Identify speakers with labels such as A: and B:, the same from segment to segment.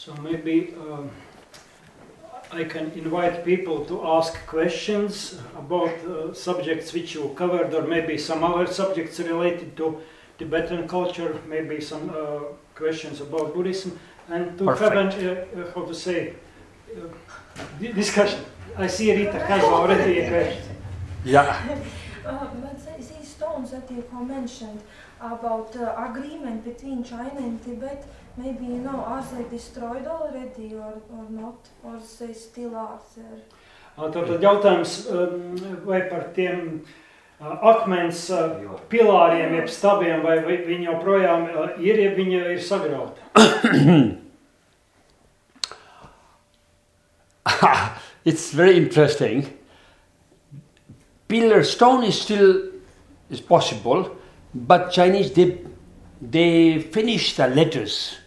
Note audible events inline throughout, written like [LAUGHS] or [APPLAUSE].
A: So maybe um, I can invite people to ask questions about uh, subjects which you covered, or maybe some other subjects related to Tibetan culture, maybe some uh, questions about Buddhism, and to have an, uh, uh, how to say, uh, di- discussion. I see Rita has already a question.
B: Yeah.
C: Uh, but the- these stones that you have mentioned about uh, agreement between China and Tibet, maybe you know, are they destroyed already or, or not, or they still are there?
A: Tātad jautājums, um, vai par tiem uh, akmens uh, pilāriem, jeb stabiem, vai vai viņi joprojām uh, ir, ja viņi ir sagrauti? [COUGHS]
B: it's very interesting. Pillar stone is still is possible, but Chinese they they finish the letters.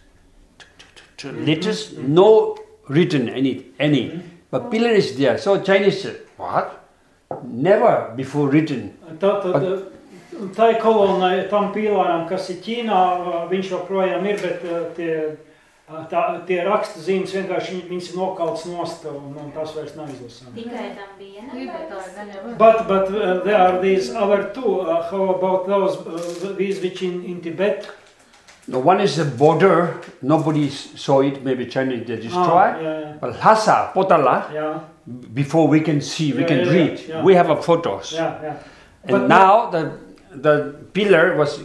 B: Letters, no written any any, but pillar is there. So Chinese said, what? Never before written.
A: Tātad tai kolonai, tam pīlāram, kas ir Ķīnā, uh, viņš joprojām ir, bet uh, tie, uh, tā, tie raksta zīmes vienkārši viņ- viņas ir nokalts nost un, un tas vairs nav izlasāms.
D: Tikai tam vienam.
E: Tibetāji gan jau var.
A: But, but uh, there are these other two. Uh, how about those, uh, these which in, in Tibet?
B: No, one is the border. Nobody saw it. Maybe Chinese they destroy.
A: Ah, yeah,
B: But Lhasa, Potala,
A: yeah,
B: before we can see, we can
A: yeah,
B: read.
A: yeah, yeah.
B: We have a photos.
A: yeah, yeah.
B: And
A: But
B: now the the pillar was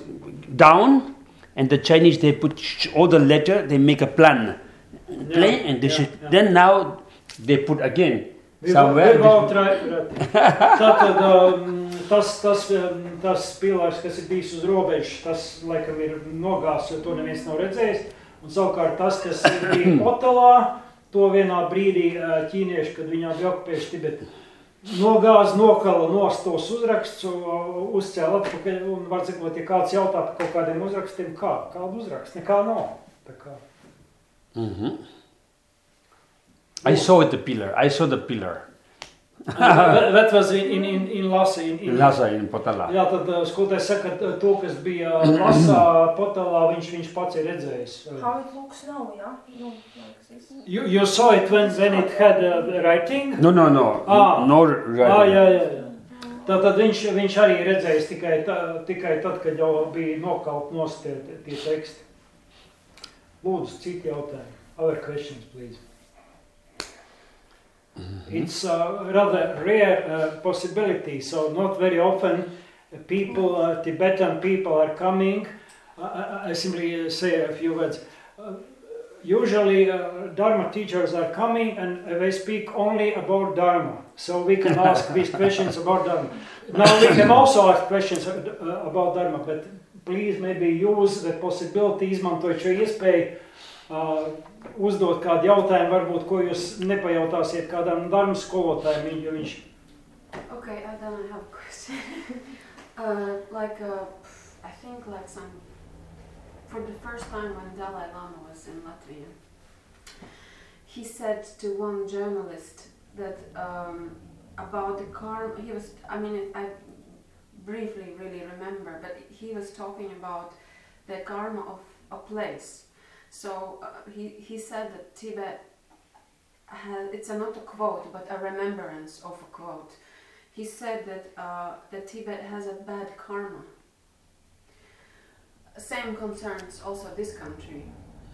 B: down, and the Chinese they put all the letter. They make a plan, plan, and they
A: yeah,
B: should.
A: yeah.
B: Then now they put again somewhere.
A: Tātad um, tas, tas, um, tas pilārs, kas ir bijis uz robežas, tas laikam ir nogāzts, jo to neviens nav redzējis. Un savukārt tas, kas bija [CLEARS THROAT] Otelā, to vienā brīdī uh, ķīnieši, kad viņi bija okupējuši Tibetu, nogāza, nokala nost tos uzrakstus, uzcēla atpakaļ. Un var sakot, ja kāds jautā par kaut kādiem uzrakstiem, kā? Kādu uzrakstu? Nekā nav. Tā kā.
B: Mhm. I saw the pillar. I saw the pillar.
A: that, that was in, in, in, in Lhasa, in, in,
B: In Lhasa in Potala.
A: Jā, tad uh, skolotājs saka, ka to, kas bija Lasā, Potelā, viņš, viņš pats ir redzējis.
C: How it looks now, yeah? No, like this.
A: You, you saw it when, when it had uh, writing?
B: No, no, no,
A: Ah.
B: no.
A: Ah,
B: writing.
A: jā, jā, jā. Tātad viņš, viņš arī redzējis tikai, tā, tikai tad, kad jau bija nokalt nost tie- tie teksti. Lūdzu, citi jautājumi. Other questions, please. It's a rather rare uh, possibility, so not very often uh, people, uh, Tibetan people are coming. I, I, I simply uh, say a few words. Uh, usually uh, Dharma teachers are coming and uh, they speak only about Dharma. So we can [LAUGHS] ask these questions about Dharma. Now we can also ask questions uh, about Dharma, but please maybe use the possibility, izmantojot šo iespēju, uh, uzdot kādu jautājumu, varbūt, ko jūs nepajautāsiet kādam viņš
E: Okay, I have a question. [LAUGHS] uh, like, uh, I think like some, for the first time when Dalai Lama was in Latvia, he said to one journalist that um, about the karma, he was, I mean, I briefly really remember, but he was talking about the karma of a place. So uh, he, he said that Tibet has, it's a, not a quote, but a remembrance of a quote. He said that, uh, that Tibet has a bad karma. Same concerns also this country.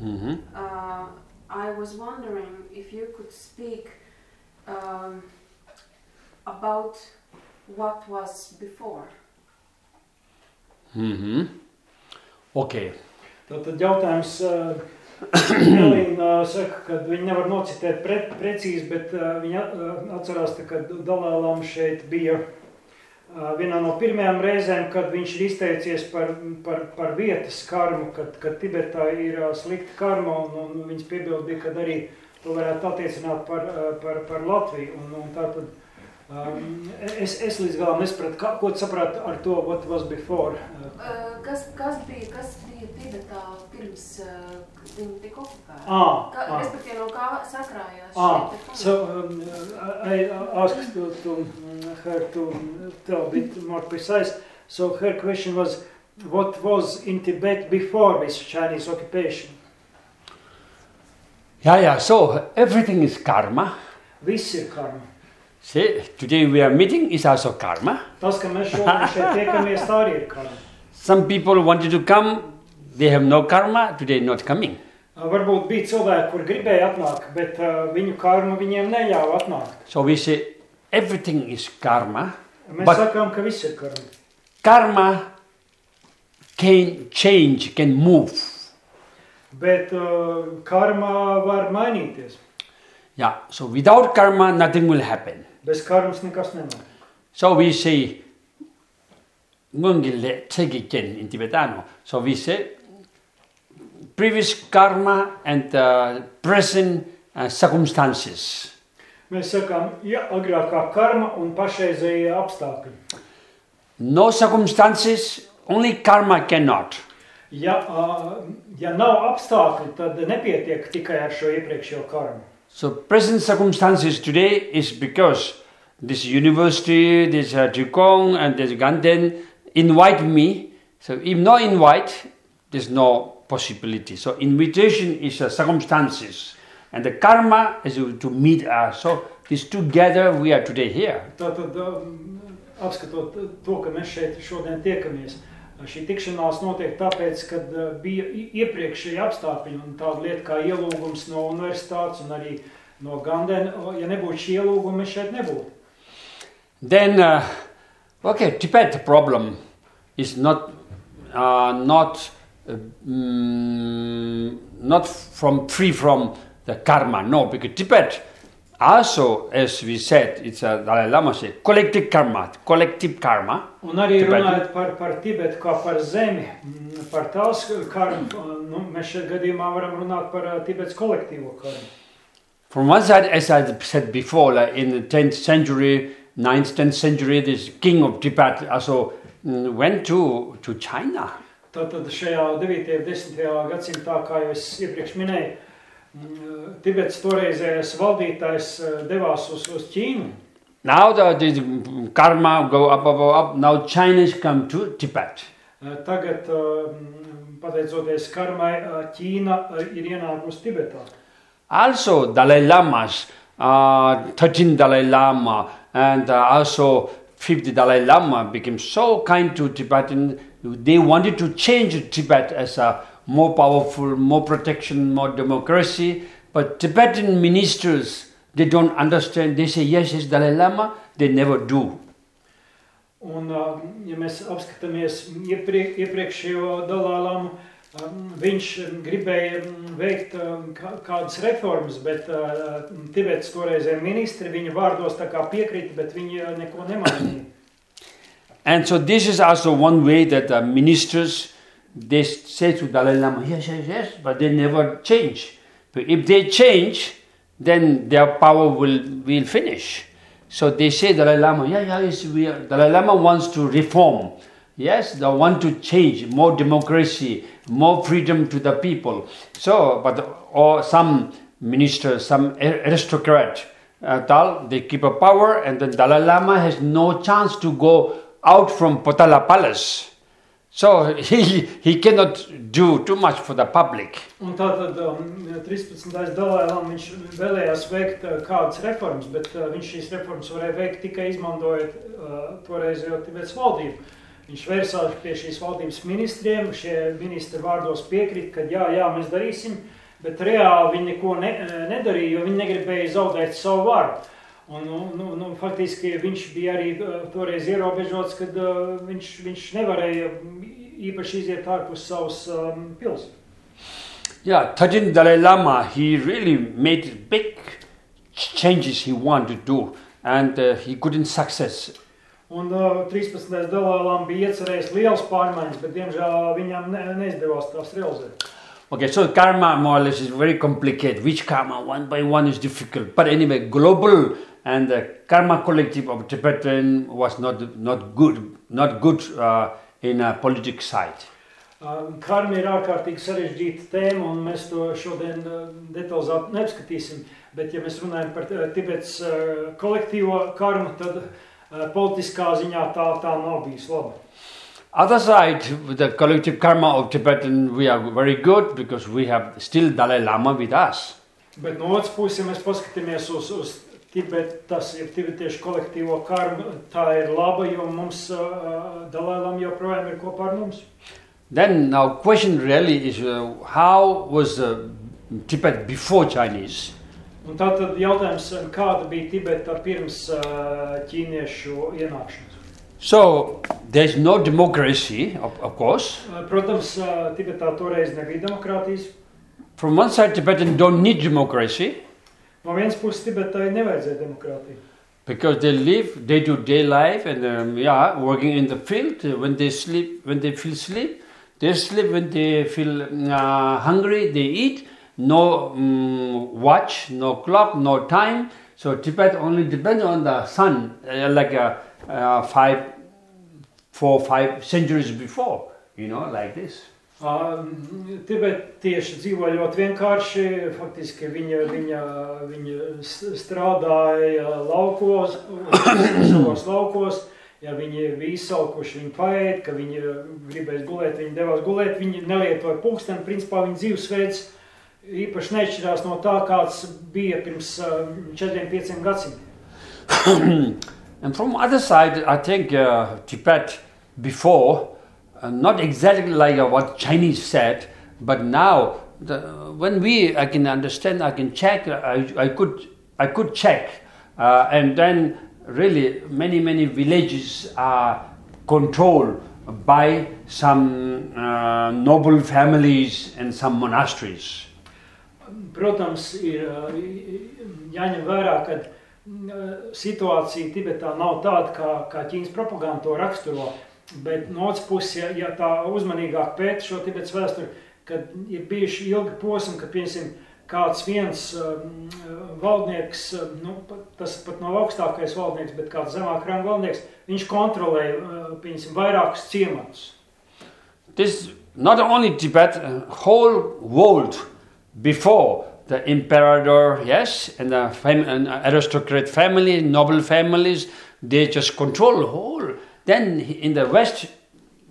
B: Mhm.
E: Uh, I was wondering if you could speak um, about what was before.
B: Mhm. Okay.
A: Tātad jautājums uh, Elīna uh, saka, ka viņi nevar nocitēt pre, precīzi, bet viņi uh, atcerās, tā, ka Dalēlam šeit bija vienā no pirmajām reizēm, kad viņš ir izteicies par, par, par vietas karmu, kad, kad Tibetā ir slikta karma, un, un viņas piebildi bija, kad arī to varētu attiecināt par, par, par Latviju. Un, un tātad, um, es, es līdz galam nesapratu, kā- ko tu saprati ar to, what was before. Uh,
E: kas, kas, bija, kas bija Tibetā pirms uh, viņi tika okupēti?
A: ah,
E: Ka,
A: ah.
E: respektīvi, no kā sakrājās
A: Ah,
E: šie te punkti?
A: so um, I I asked to, to mm, her to tell a bit more precise. So her question was, what was in Tibet before this Chinese occupation?
B: Yeah, yeah. So everything is karma.
A: Viss ir karma.
B: See, today we are meeting is also karma.
A: Tas, ka mēs šodien šeit tiekamies, tā arī ir karma.
B: Some people wanted to come, they have no karma, today not coming.
A: Varbūt bija cilvēki, kur gribēja atnākt, bet uh, viņu karma viņiem neļāva atnākt.
B: So we say everything is karma.
A: Mēs
B: But-
A: sakām, ka viss ir karma.
B: Karma can change, can move.
A: Bet uh, karma var mainīties.
B: Yeah. So without karma, nothing will happen.
A: Bez karmas nekas nenotiek.
B: So we say, Ngungile Tsegiken in Tibetano. So we say, previous karma and uh, present uh, circumstances.
A: Mēs sakām, ja agrākā karma un pašreizējie apstākļi.
B: No circumstances, only karma cannot.
A: Ja, uh, ja nav apstākļi, tad nepietiek tikai ar šo iepriekšējo karmu.
B: So present circumstances today is because this university, this uh, Jikong and this Ganden invite me. So if not invite, there's no possibility. So invitation is uh, circumstances, and the karma is to meet us. So these together we are today here.
A: Tātad, um, apskatot to, ka mēs šeit šodien tiekamies, šī tikšanās notiek tāpēc, ka bija i- iepriekšēji apstākļi un tāda lieta kā ielūgums no universitātes un arī no Gandena. Ja nebūtu šī ielūguma, mēs šeit nebūtu.
B: Then, uh, okay, Tibet problem is not uh, not uh, mm, not from free from the karma. No, because Tibet also, as we said, it's a Dalai Lama said, collective karma, collective karma.
A: Un arī
B: Tibetu.
A: runājot par, par Tibetu kā par zemi, mm, par tās karmu, nu, mēs šajā gadījumā varam runāt par ā, Tibetas kolektīvo karmu.
B: From one side, as I said before, like in the 10th century, 9th, 10th century, this king of Tibet also mm, went to, to China.
A: Tātad šajā 9. un 10. gadsimtā, kā jau es iepriekš minēju, mm, Tibets toreizējais valdītājs ā, devās uz, uz Ķīnu.
B: Now the, the karma go up, up, up. Now Chinese come to Tibet.
A: Ā, Tagad, mm, pateicoties karmai, Ķīna ir ienākusi Tibetā.
B: Also Dalai Lamas, uh, 13 Dalai Lama, and uh, also 50 Dalai Lama became so kind to Tibetan. They wanted to change Tibet as a more powerful, more protection, more democracy. But Tibetan ministers, they don't understand. They say yes, it's Dalai Lama. They never do.
A: Un, ā, uh, ja mēs apskatāmies ieprie, iepriekšējo dalālamu, um, viņš ā, um, gribēja um, veikt ā, kā- kādas reformas, bet uh, ā, Tibetas toreizējie ministri viņa vārdos tā kā piekrita, bet viņi ā, neko nemainīja.
B: And so this is also one way that the ministers they say to Dalai Lama, yes, yes, yes, but they never change. But if they change, then their power will will finish. So they say Dalai Lama, yeah, yeah, yes, we are, Dalai Lama wants to reform. Yes, they want to change more democracy, more freedom to the people. So, but or some minister, some aristocrat, uh, they keep a power, and then Dalai Lama has no chance to go out from Potala Palace. So he, he cannot do too much for the public.
A: Un tātad um, 13. dalājumā viņš vēlējās veikt uh, kādas reformas, bet uh, viņš šīs reformas varēja veikt tikai izmantojot uh, toreizējo Tibetas valdību. Viņš vērsās pie šīs valdības ministriem, šie ministri vārdos piekrīt, ka jā, jā, mēs darīsim, bet reāli viņi neko ne, nedarīja, jo viņi negribēja zaudēt savu varu. Un, nu, nu, nu, faktiski viņš bija arī uh, toreiz ierobežots, kad uh, viņš, viņš nevarēja īpaši iziet ārpus savas um, pilsētas.
B: Yeah, 13 Dalai Lama, he really made big ch- changes he wanted to do, and uh, he couldn't success.
A: Un uh, 13. dalībām bija iecerējis liels pārmaiņas, bet diemžēl viņam ne, neizdevās tās realizēt.
B: Okay, so karma more or less is very complicated. Which karma, one by one, is difficult. But anyway, global and the karma collective of Tibetan was not not good, not good uh, in a politics side.
A: Uh, Karma ir ārkārtīgi sarežģīta tēma, un mēs to šodien uh, detalizēti neapskatīsim. Bet, ja mēs runājam par uh, Tibetas uh, kolektīvo karmu, tad uh, politiskā ziņā tā, tā nav bijusi laba.
B: Other side, with the collective karma of Tibetan, we are very good because we have still Dalai Lama with us.
A: Bet no otras puses, ja mēs paskatāmies uz, uz Tibetas, ja tibetiešu kolektīvo karmu, tā ir laba, jo mums uh, Dalailam joprojām ir kopā ar mums.
B: Then now question really is uh, how was uh, Tibet before Chinese?
A: Un jautājums, kāda bija Tibeta pirms uh, ķīniešu ienākšanas?
B: So there's no democracy, of, of course.
A: Protams, Tibetā toreiz nebija demokrātijas.
B: From one side, Tibetans don't need democracy
A: No vienas puses Tibetai nevajadzēja demokrātiju.
B: because they live day-to-day life and um, yeah, working in the field. When they sleep, when they feel sleep, they sleep. When they feel uh, hungry, they eat. No mm, watch, no clock, no time. So Tibet only depends on the sun, uh, like uh, uh, five, four, five centuries before. You know, like this.
A: Tibetieši dzīvo ļoti vienkārši. Faktiski viņa, viņa, viņa strādāja laukos, [COUGHS] savos laukos. Ja viņi bija izsalkuši, viņi paēd, ka viņi gribēja gulēt, viņi devās gulēt. Viņi nelietoja pulksteni. Principā viņa dzīvesveids īpaši neatšķirās no tā, kāds bija pirms uh, 4-5 gadsimtiem. [COUGHS]
B: And from other side, I think uh, Tibet before, uh, not exactly like uh, what Chinese said, but now the, when we, I can understand, I can check, I, I could, I could check, uh, and then really many many villages are controlled by some uh, noble families and some monasteries.
A: Protams, ir uh, jāņem vērā, ka situācija Tibetā nav tāda, kā, kā Ķīnas propaganda to raksturo. Bet no otras puses, ja, ja tā uzmanīgāk pēta šo Tibetas vēsturi, kad ir bijuši ilgi posmi, ka piemēram kāds viens um, valdnieks, nu, tas pat nav augstākais valdnieks, bet kāds zemāk ranga valdnieks, viņš kontrolē uh, piemēram, vairākus ciematus.
B: This not only Tibet, uh, whole world before the emperor, yes, and the fam- and aristocrat family, noble families, they just control whole. Then in the West,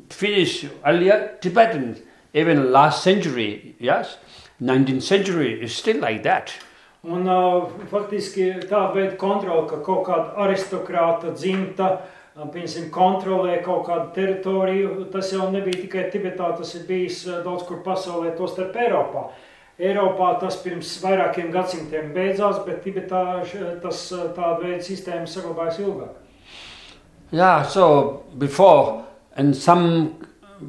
B: finish earlier Tibetans, even last century, yes, 19th century is still like that.
A: Un uh, faktiski tāda veida kontrole, ka kaut kāda aristokrāta dzimta, uh, piemēram, kontrolē kaut kādu teritoriju, tas jau nebija tikai Tibetā, tas ir bijis uh, daudz kur pasaulē, tostarp Eiropā. Eiropā tas pirms vairākiem gadsimtiem beidzās, bet Tibetā tas uh, tāda veida sistēma saglabājas ilgāk.
B: Yeah, so before in some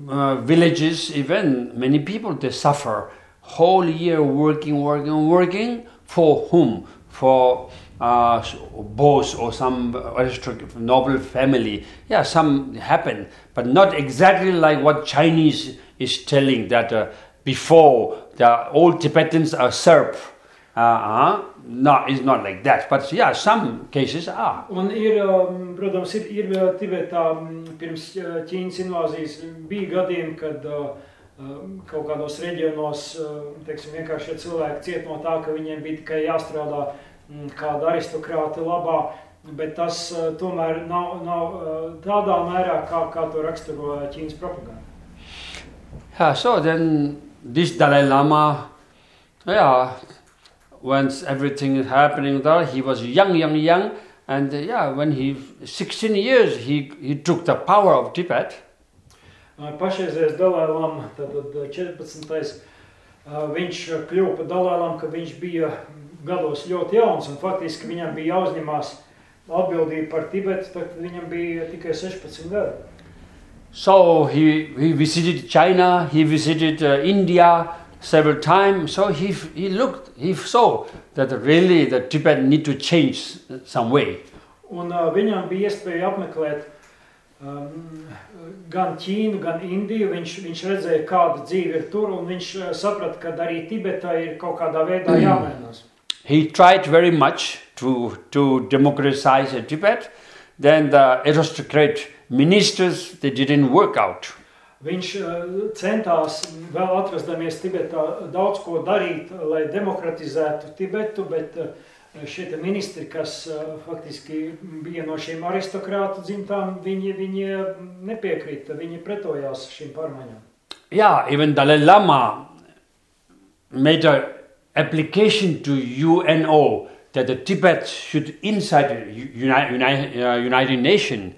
B: uh, villages, even many people they suffer whole year working, working, working for whom? For uh, boss or some noble family. Yeah, some happen, but not exactly like what Chinese is telling that uh, before the old Tibetans are served. Uh-huh. No, it's not like that. But yeah, some cases are.
A: Un ir, um, protams, ir, ir uh, Tibetā mm, pirms uh, Ķīnas invāzijas bija gadījumi, kad uh, um, kaut kādos reģionos uh, teiksim, vienkārši cilvēki ciet no tā, ka viņiem bija tikai jāstrādā mm, kāda aristokrāta labā, bet tas uh, tomēr nav, nav uh, tādā mērā, kā, kā to raksturo Ķīnas propaganda.
B: Yeah, so then this Dalai Lama, yeah, once everything is happening there, he was young, young, young, and uh, yeah, when he 16 years, he, he took the power of Tibet.
A: Pašreizējais Dalailam, tātad uh, 14. uh, viņš kļuva par Dalailam, ka viņš bija gados ļoti jauns un faktiski viņam bija jāuzņemās atbildība par Tibetu, tad viņam bija tikai 16 gadi.
B: So he, he visited China, he visited uh, India several times. So he, he looked, he saw that really the Tibet need to change some way.
A: Un uh, viņam bija iespēja apmeklēt um, gan Ķīnu, gan Indiju. Viņš, viņš redzēja, kāda dzīve ir tur, un viņš uh, saprata, ka arī Tibetā ir kaut kādā veidā jāmainās.
B: He tried very much to, to democratize Tibet. Then the aristocrat ministers, they didn't work out.
A: Viņš uh, centās vēl atrasties Tibetā daudz ko darīt, lai demokratizētu Tibetu, bet uh, šie te ministri, kas uh, faktiski bija no šīm aristokrātu dzimtām, viņi, viņi nepiekrita, viņi pretojās šīm pārmaiņām.
B: Yeah, even Dalai Lama made a application to UNO that the Tibet should inside the U- Uni- Uni- uh, United Nations.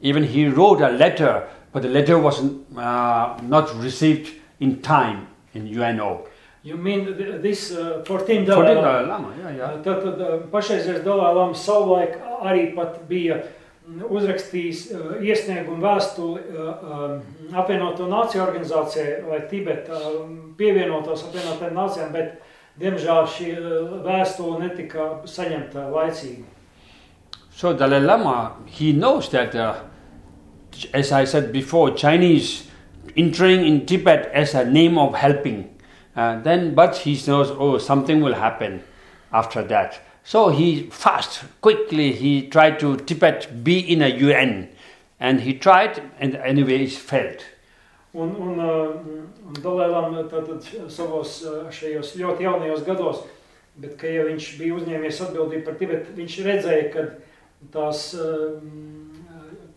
B: Even he wrote a letter, but the letter was uh, not received in time in UNO.
A: You mean th- this uh, 14
B: For
A: Dalai
B: the
A: Lama?
B: Dalai Lama, yeah, yeah.
A: Tad, tad uh, pašreizējais Dalai Lama savulaik arī pat bija mm, uzrakstījis uh, iesniegumu vēstuli uh, um, apvienoto nāciju organizācijai, lai Tibeta um, pievienotos apvienotajām nācijām, bet diemžēl šī uh, vēstule netika saņemta laicīgi.
B: So Dalai Lama, he knows that, uh, as I said before, Chinese entering in Tibet as a name of helping. Uh, then, but he knows, oh, something will happen after that. So he fast, quickly, he tried to Tibet be in a UN. And he tried, and anyway, it failed.
A: Un, un, uh, un Dalēlam tātad savos uh, šajos ļoti jaunajos gados, bet, ka ja viņš bija uzņēmies atbildību par Tibetu, viņš redzēja, ka tās uh,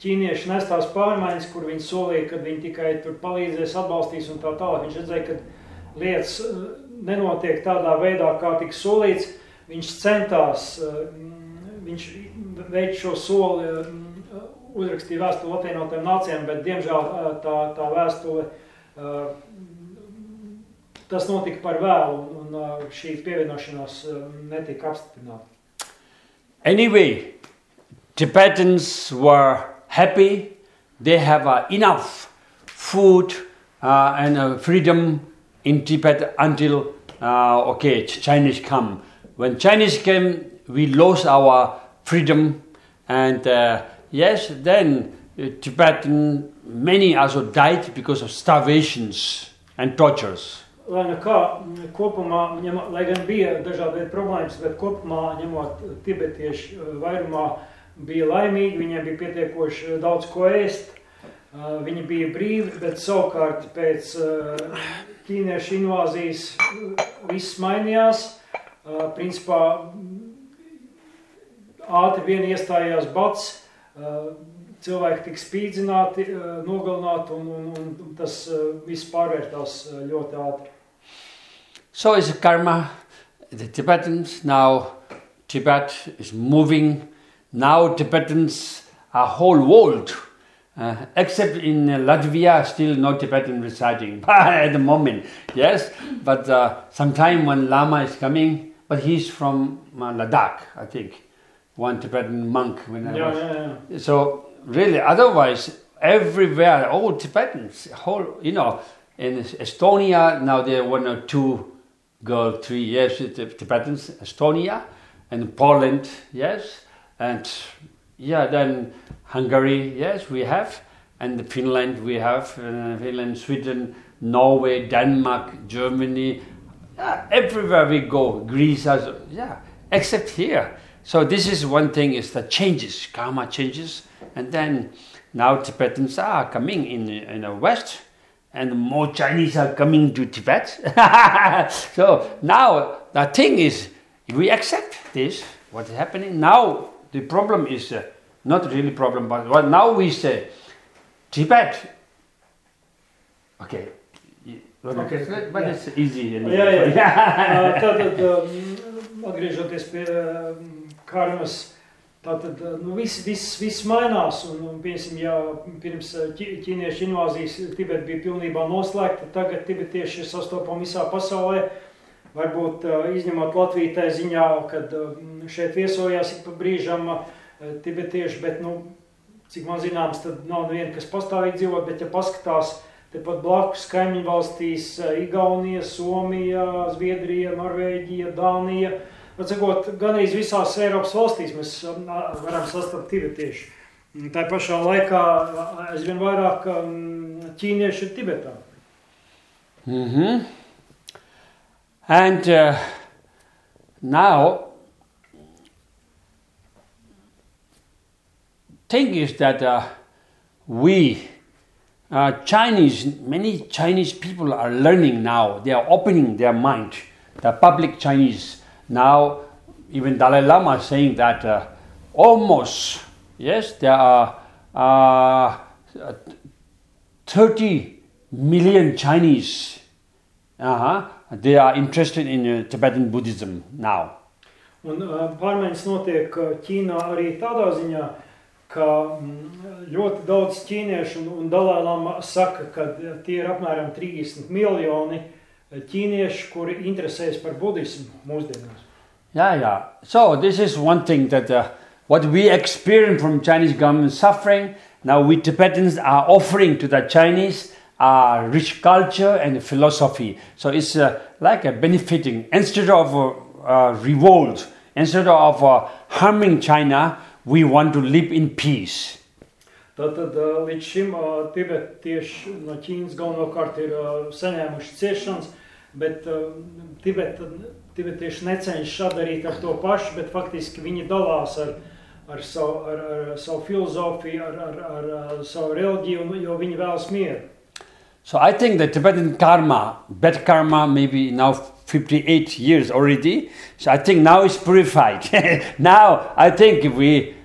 A: ķīnieši nes tās pārmaiņas, kur viņi solīja, ka viņi tikai tur palīdzēs, atbalstīs un tā tālāk. Viņš redzēja, ka lietas uh, nenotiek tādā veidā, kā tika solīts. Viņš centās, uh, viņš veic šo soli, uh, uzrakstīja vēstuli apvienotām nācijām, bet diemžēl tā, tā vēstule, tas notika par vēlu un šī pievienošanās netika apstiprināta.
B: Anyway, Tibetans were happy. They have uh, enough food uh, and uh, freedom in Tibet until uh, okay Ch- Chinese come. When Chinese came, we lost our freedom, and uh, yes, then Tibetan many also died because of starvations and tortures.
A: Lai nu kā kopumā, ņem, lai gan bija dažādi problēmas, bet kopumā ņemot tibetieši uh, vairumā bija laimīgi, viņiem bija pietiekoši uh, daudz ko ēst, uh, viņi bija brīvi, bet savukārt pēc uh, ķīniešu invāzijas viss mainījās. Principā ātri vien iestājās bats, cilvēki tika spīdzināti, nogalināti un, un, un tas viss pārvērtās ļoti ātri.
B: So it's karma. The Tibetans now, Tibet is moving. Now Tibetans are whole world, uh, except in Latvia, still no Tibetan residing [LAUGHS] at the moment. Yes, but uh, sometime when Lama is coming, but he's from uh, Ladakh, I think, one Tibetan monk. When I
A: Jā,
B: was
A: jā, jā.
B: so really, otherwise, everywhere, all Tibetans, whole, you know, in Estonia now there are one or two girl, three years Tibetans, Estonia, and Poland, yes, and yeah, then Hungary, yes, we have, and Finland we have, uh, Finland, Sweden, Norway, Denmark, Germany, yeah, everywhere we go, Greece, also, yeah, except here. So this is one thing is the changes, karma changes, and then now Tibetans are coming in in the West, and more Chinese are coming to Tibet. [LAUGHS] so now the thing is, we accept this, what is happening now. The problem is uh, not really problem, but what now we say, Tibet. Okay.
A: Okay,
B: but
A: yeah.
B: it's easy. anyway.
A: Jā, jā. Ā, Tātad, um, atgriežoties pie um, karmas, tātad uh, nu, viss, viss, viss mainās. Un, un, piemēram, ja pirms uh, ķīniešu invāzijas Tibeta bija pilnībā noslēgta, tagad tibetieši ir sastopami visā pasaulē. Varbūt uh, izņemot Latviju tā ziņā, kad um, šeit viesojās ik pa brīžam uh, tibetieši, bet, nu, cik man zināms, tad nav neviena, kas pastāvīgi dzīvo, bet ja paskatās, Tepat blakus kaimiņu valstīs eh, - Igaunija, Somija, Zviedrija, Norvēģija, Dānija. Atsakot, gan arī visās Eiropas valstīs mēs varam sastapt tibetiešu. Un Tā pašā laikā aizvien vairāk um, ķīnieši ir Tibetā.
B: hmm And uh, now, thing is that uh, we uh, Chinese, many Chinese people are learning now. They are opening their mind. The public Chinese now, even Dalai Lama is saying that uh, almost yes, there are uh, 30 million Chinese uh-huh, they are interested in uh, Tibetan Buddhism now.
A: Un uh, pārmaiņas notiek uh, Ķīnā arī tādā ziņā, ka mm, ļoti daudz ķīniešu un, un Dalēlāma saka, ka tie ir apmēram 30 miljoni uh, ķīniešu, kuri interesējas par budismu mūsdienās.
B: Yeah, yeah. So this is one thing that uh, what we experience from Chinese government suffering. Now we Tibetans are offering to the Chinese uh, rich culture and philosophy. So it's uh, like a benefiting instead of uh, uh, revolt, instead of uh, harming China, we want to live in peace.
A: Tātad līdz šim tibetieši no Ķīnas galvenokārt ir saņēmuši ciešanas, bet uh, Tibeta, tibetieši necenšas sadarīt ar to pašu, bet faktiski viņi dalās ar, ar, savu, ar, ar savu filozofiju, ar, ar, ar, ar savu reliģiju, jo viņi vēlas mieru.
B: So I think the Tibetan karma, bad karma, maybe now 58 years already. So I think now it's purified. [LAUGHS] now I think if we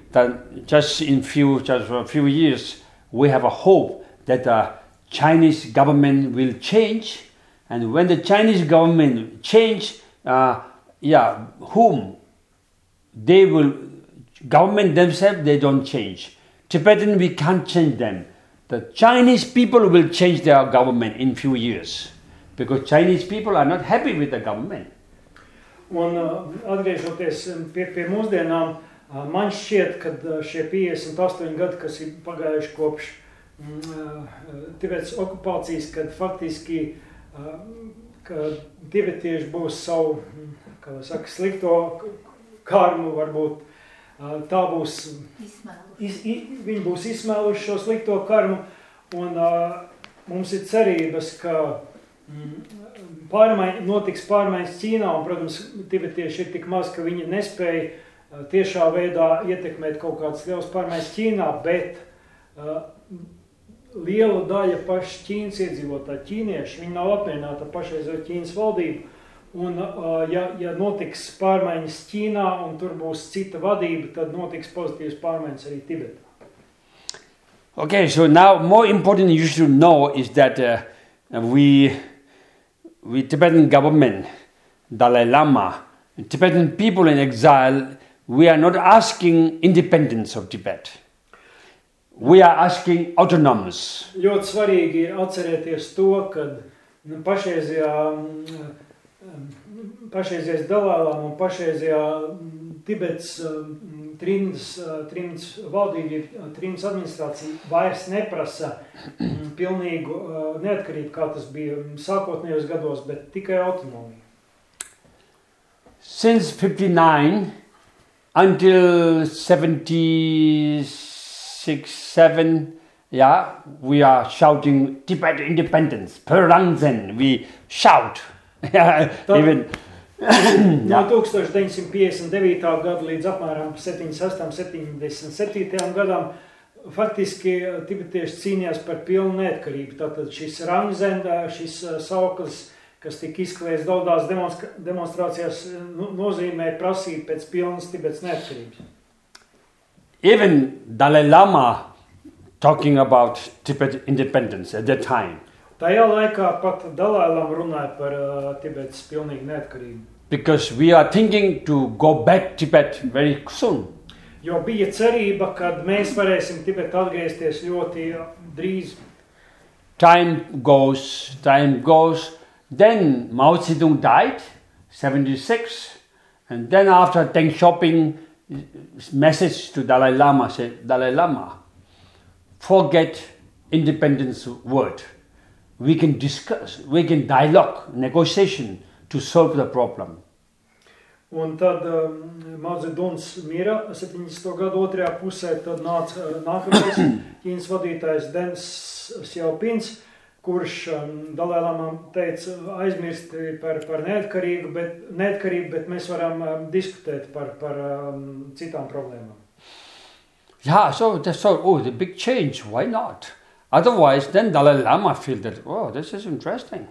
B: just in few just a few years we have a hope that the Chinese government will change, and when the Chinese government change, uh, yeah, whom they will government themselves they don't change. Tibetan we can't change them. The Chinese people will change their government in few years because Chinese people are not happy with the government.
A: Un uh, atgriežoties um, pie, pie mūsdienām, uh, man šķiet, ka uh, šie 58 gadi, kas ir pagājuši kopš mm, uh, Tibetas okupācijas, kad faktiski uh, ka tibetieši būs savu, mm, saka, slikto karmu varbūt, uh, tā būs, iz, i, viņi būs izsmēluši šo slikto karmu, un uh, mums ir cerības, ka mm, pārmaiņ, notiks pārmaiņas Ķīnā, un, protams, tibetieši ir tik maz, ka viņi nespēja uh, tiešā veidā ietekmēt kaut kādas lielas pārmaiņas Ķīnā, bet uh, liela daļa paši Ķīnas iedzīvotāji, ķīnieši, viņi nav apmierināti ar pašreizo Ķīnas valdību, un ja, ja notiks pārmaiņas Ķīnā, un tur būs cita vadība, tad notiks pozitīvas pārmaiņas arī Tibetā.
B: Okay, so now more important you should know is that uh, we, we Tibetan government, Dalai Lama, Tibetan people in exile, we are not asking independence of Tibet. We are asking autonomous.
A: Ļoti svarīgi ir atcerēties to, ka nu, pašreizajā, mm, mm, pašreizējais un pašreizajā mm, Tibets mm, trimdas, trimdas valdība, trimdas administrācija vairs neprasa mm, pilnīgu neatkarību, kā tas bija sākotnējos gados, bet tikai.
B: Since 59 until 76, 7, yeah, we are shouting Tibet independence, Perangzen, we shout. Even [CLEARS THROAT]
A: No 1959. gada līdz apmēram 76. 77. gadam faktiski tibetieši cīnījās par pilnu neatkarību. Tātad šis Rangzendā, šis uh, sauklis, kas tika izklēsts daudzās demonstrācijās, nu, nozīmē prasību pēc pilnas Tibetas neatkarības.
B: Even Dalai Lama talking about Tibet independence at that time.
A: Tajā laikā pat Dalailam runāja par uh, Tibetas pilnīgu neatkarību.
B: Because we are thinking to go back Tibet very soon.
A: Jo bija cerība, ka mēs varēsim Tibetu atgriezties ļoti drīz.
B: Time goes, time goes. Then Mao Zedong died, 76. And then after Deng Xiaoping message to Dalai Lama said, Dalai Lama, forget independence word. We can discuss, we can dialogue, negotiation to solve the problem.
A: Un tad um, Mazeduns mira 70. gadu otrajā pusē, tad nāca uh, nākamais [CLEARS THROAT] Ķīnas vadītājs Dens Sjaupins, kurš um, Dalēlamam teica aizmirst par, par neatkarību, bet, neatkarību, bet mēs varam um, diskutēt par, par um, citām problēmām.
B: Yeah, so that's so, oh, the big change, why not? Otherwise, then Dalai Lama feel that, oh, this is interesting.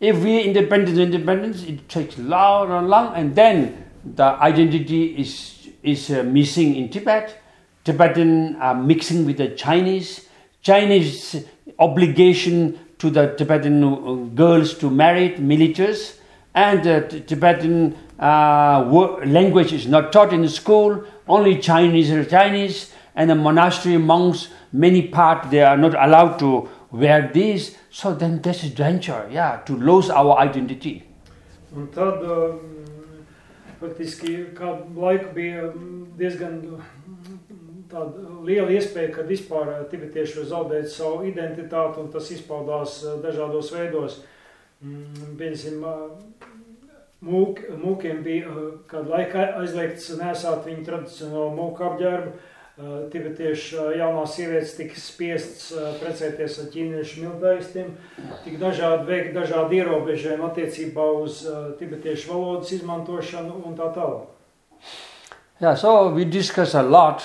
B: If we independence, independence, it takes long and long, and then the identity is is uh, missing in Tibet. Tibetan are mixing with the Chinese. Chinese obligation to the Tibetan uh, girls to marry militaries. and uh, Tibetan uh, language is not taught in the school. Only Chinese are Chinese, and the monastery monks, many part they are not allowed to wear these. So then this is danger, yeah, to lose our identity.
A: Un tad um, faktiski kādu laiku um, mm, tāda liela iespēja, ka vispār uh, tibetieši var zaudēt savu identitāti, un tas izpaudās uh, dažādos veidos. Mm, Piemēram, uh, mūk, mūkiem bija kādu laiku aizliegts nesāt viņu tradicionālo mūku apģērbu. Tibetieši uh, jaunās tika precēties ar ķīniešu tik dažādi veikti, dažādi ierobežojumi attiecībā uz uh, tibetiešu valodas izmantošanu un tā tālāk.
B: Yeah, so we discuss a lot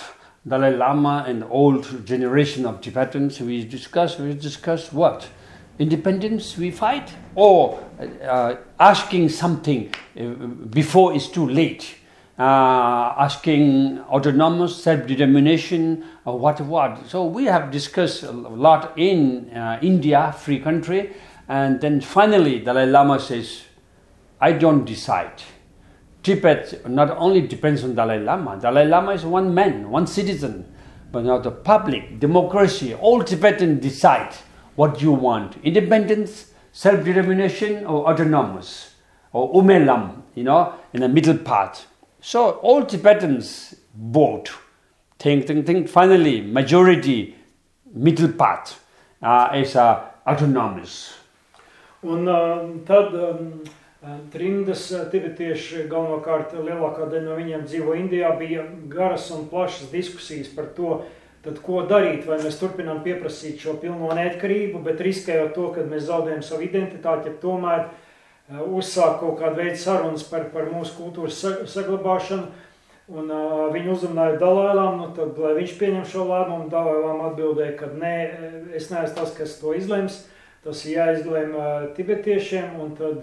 B: Dalai Lama and old generation of Tibetans. We discuss, we discuss what? Independence we fight, or uh, asking something uh, before it's too late. Uh, asking autonomous self-determination or what what. So we have discussed a lot in uh, India, free country, and then finally Dalai Lama says, "I don't decide." Tibet not only depends on Dalai Lama. Dalai Lama is one man, one citizen, but now the public, democracy, all Tibetans decide what you want: independence, self-determination, or autonomous, or Umaylam, you know, in the middle part. So all Tibetans vote. Think, think, think. Finally, majority, middle part uh, is uh, autonomous.
A: Un uh, tad um, trimdas uh, tibetieši, galvenokārt lielākā daļa no viņiem dzīvo Indijā, bija garas un plašas diskusijas par to, tad ko darīt, vai mēs turpinām pieprasīt šo pilno neatkarību, bet riskējot to, ka mēs zaudējam savu identitāti, ja tomēr uh, uzsāk kaut kādu veidu sarunas par, par mūsu kultūras sa saglabāšanu, un uh, viņi uzrunāja Dalēlām, nu tad, lai viņš pieņem šo lēmumu, Dalēlām atbildēja, ka nē, es neesmu tas, kas to izlems, tas ir jāizlem uh, tibetiešiem, un tad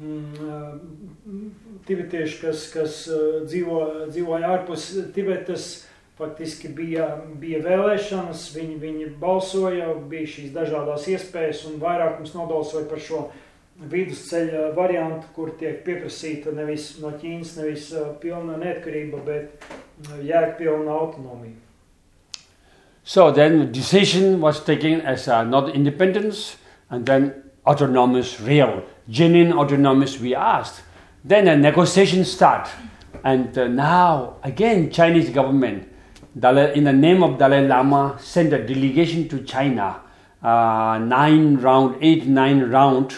A: mm, tibetieši, kas, kas dzīvo, dzīvoja ārpus Tibetas, faktiski bija, bija vēlēšanas, viņi, viņi balsoja, bija šīs dažādas iespējas, un vairākums nobalsoja par šo vidusceļa variantu, kur tiek pieprasīta nevis no Ķīnas, nevis pilna neatkarība, bet jēgpilna autonomija.
B: So then the decision was taken as uh, not independence and then autonomous, real, genuine autonomous we asked. Then a negotiation start. And uh, now again Chinese government, in the name of Dalai Lama, sent a delegation to China, uh, nine round, eight, nine round.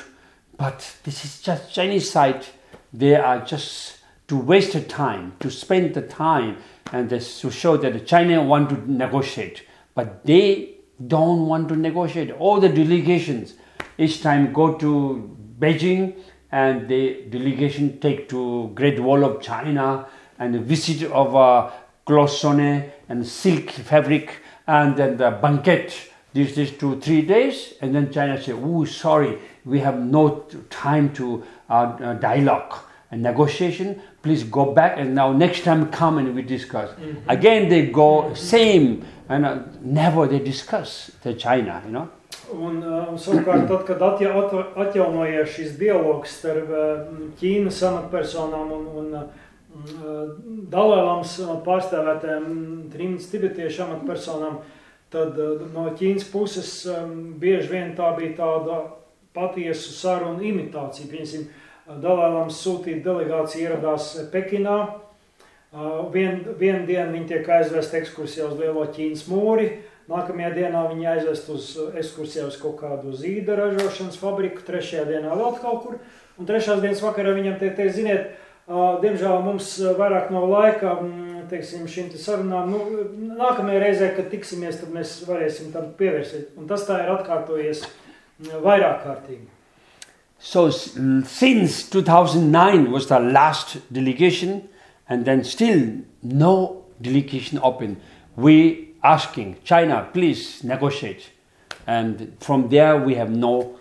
B: But this is just side. They are just to waste the time, to spend the time, and this, to show that China want to negotiate. But they don't want to negotiate. All the delegations each time go to Beijing and the delegation take to Great Wall of China and the visit of uh, cloisonne and silk fabric and then the banquet. This is two three days and then China say, "Oh, sorry, we have no time to uh, uh, dialogue and negotiation. Please go back and now next time come and we discuss."
A: Mhm.
B: Again they go same and uh, never they discuss the China, you know.
A: Un, uh, savukārt, tad, kad atja, atva- atjaunojies šis dialogs starp uh, Ķīnas amatpersonām un, un uh, Dalēlams pārstāvētēm trims tibetiešu amatpersonām, tad no Ķīnas puses um, bieži vien tā bija tāda patiesu sarunu imitācija. Piemēram, Dalēlams sūtīja delegāciju ieradās Pekinā. Vien, vienu dienu viņi tiek aizvest ekskursijā uz Lielo Ķīnas mūri, Nākamajā dienā viņi aizvest uz ekskursiju uz kaut kādu zīda ražošanas fabriku, trešajā dienā vēl kaut kur. Un trešās dienas vakarā viņam teikt, te, ziniet, diemžēl mums vairāk nav laika teiksim, šīm te sarunām. Nu, nākamajā reizē, kad tiksimies, tad mēs varēsim tam pievērsties. Un tas tā ir atkārtojies vairāk kārtīgi.
B: So since 2009 was the last delegation, and then still no delegation open. We asking China, please negotiate, and from there we have no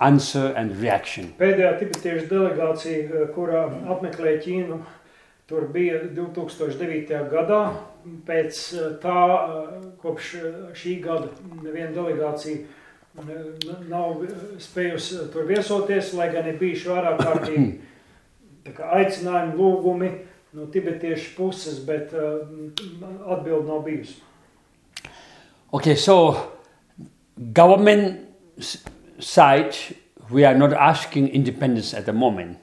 B: answer and reaction.
A: Pēdējā tibetiešu delegācija, kurā apmeklēja Ķīnu, tur bija 2009. gadā. Pēc eh, tā, eh, kopš eh, šī gada neviena delegācija nav uh, spējusi tur viesoties, lai gan ir bijuši vairāk kārtīgi [CLEARS THROAT] aicinājumi, lūgumi no tibetiešu puses, bet uh, atbildi nav bijusi.
B: Okay, so government side, we are not asking independence at the moment.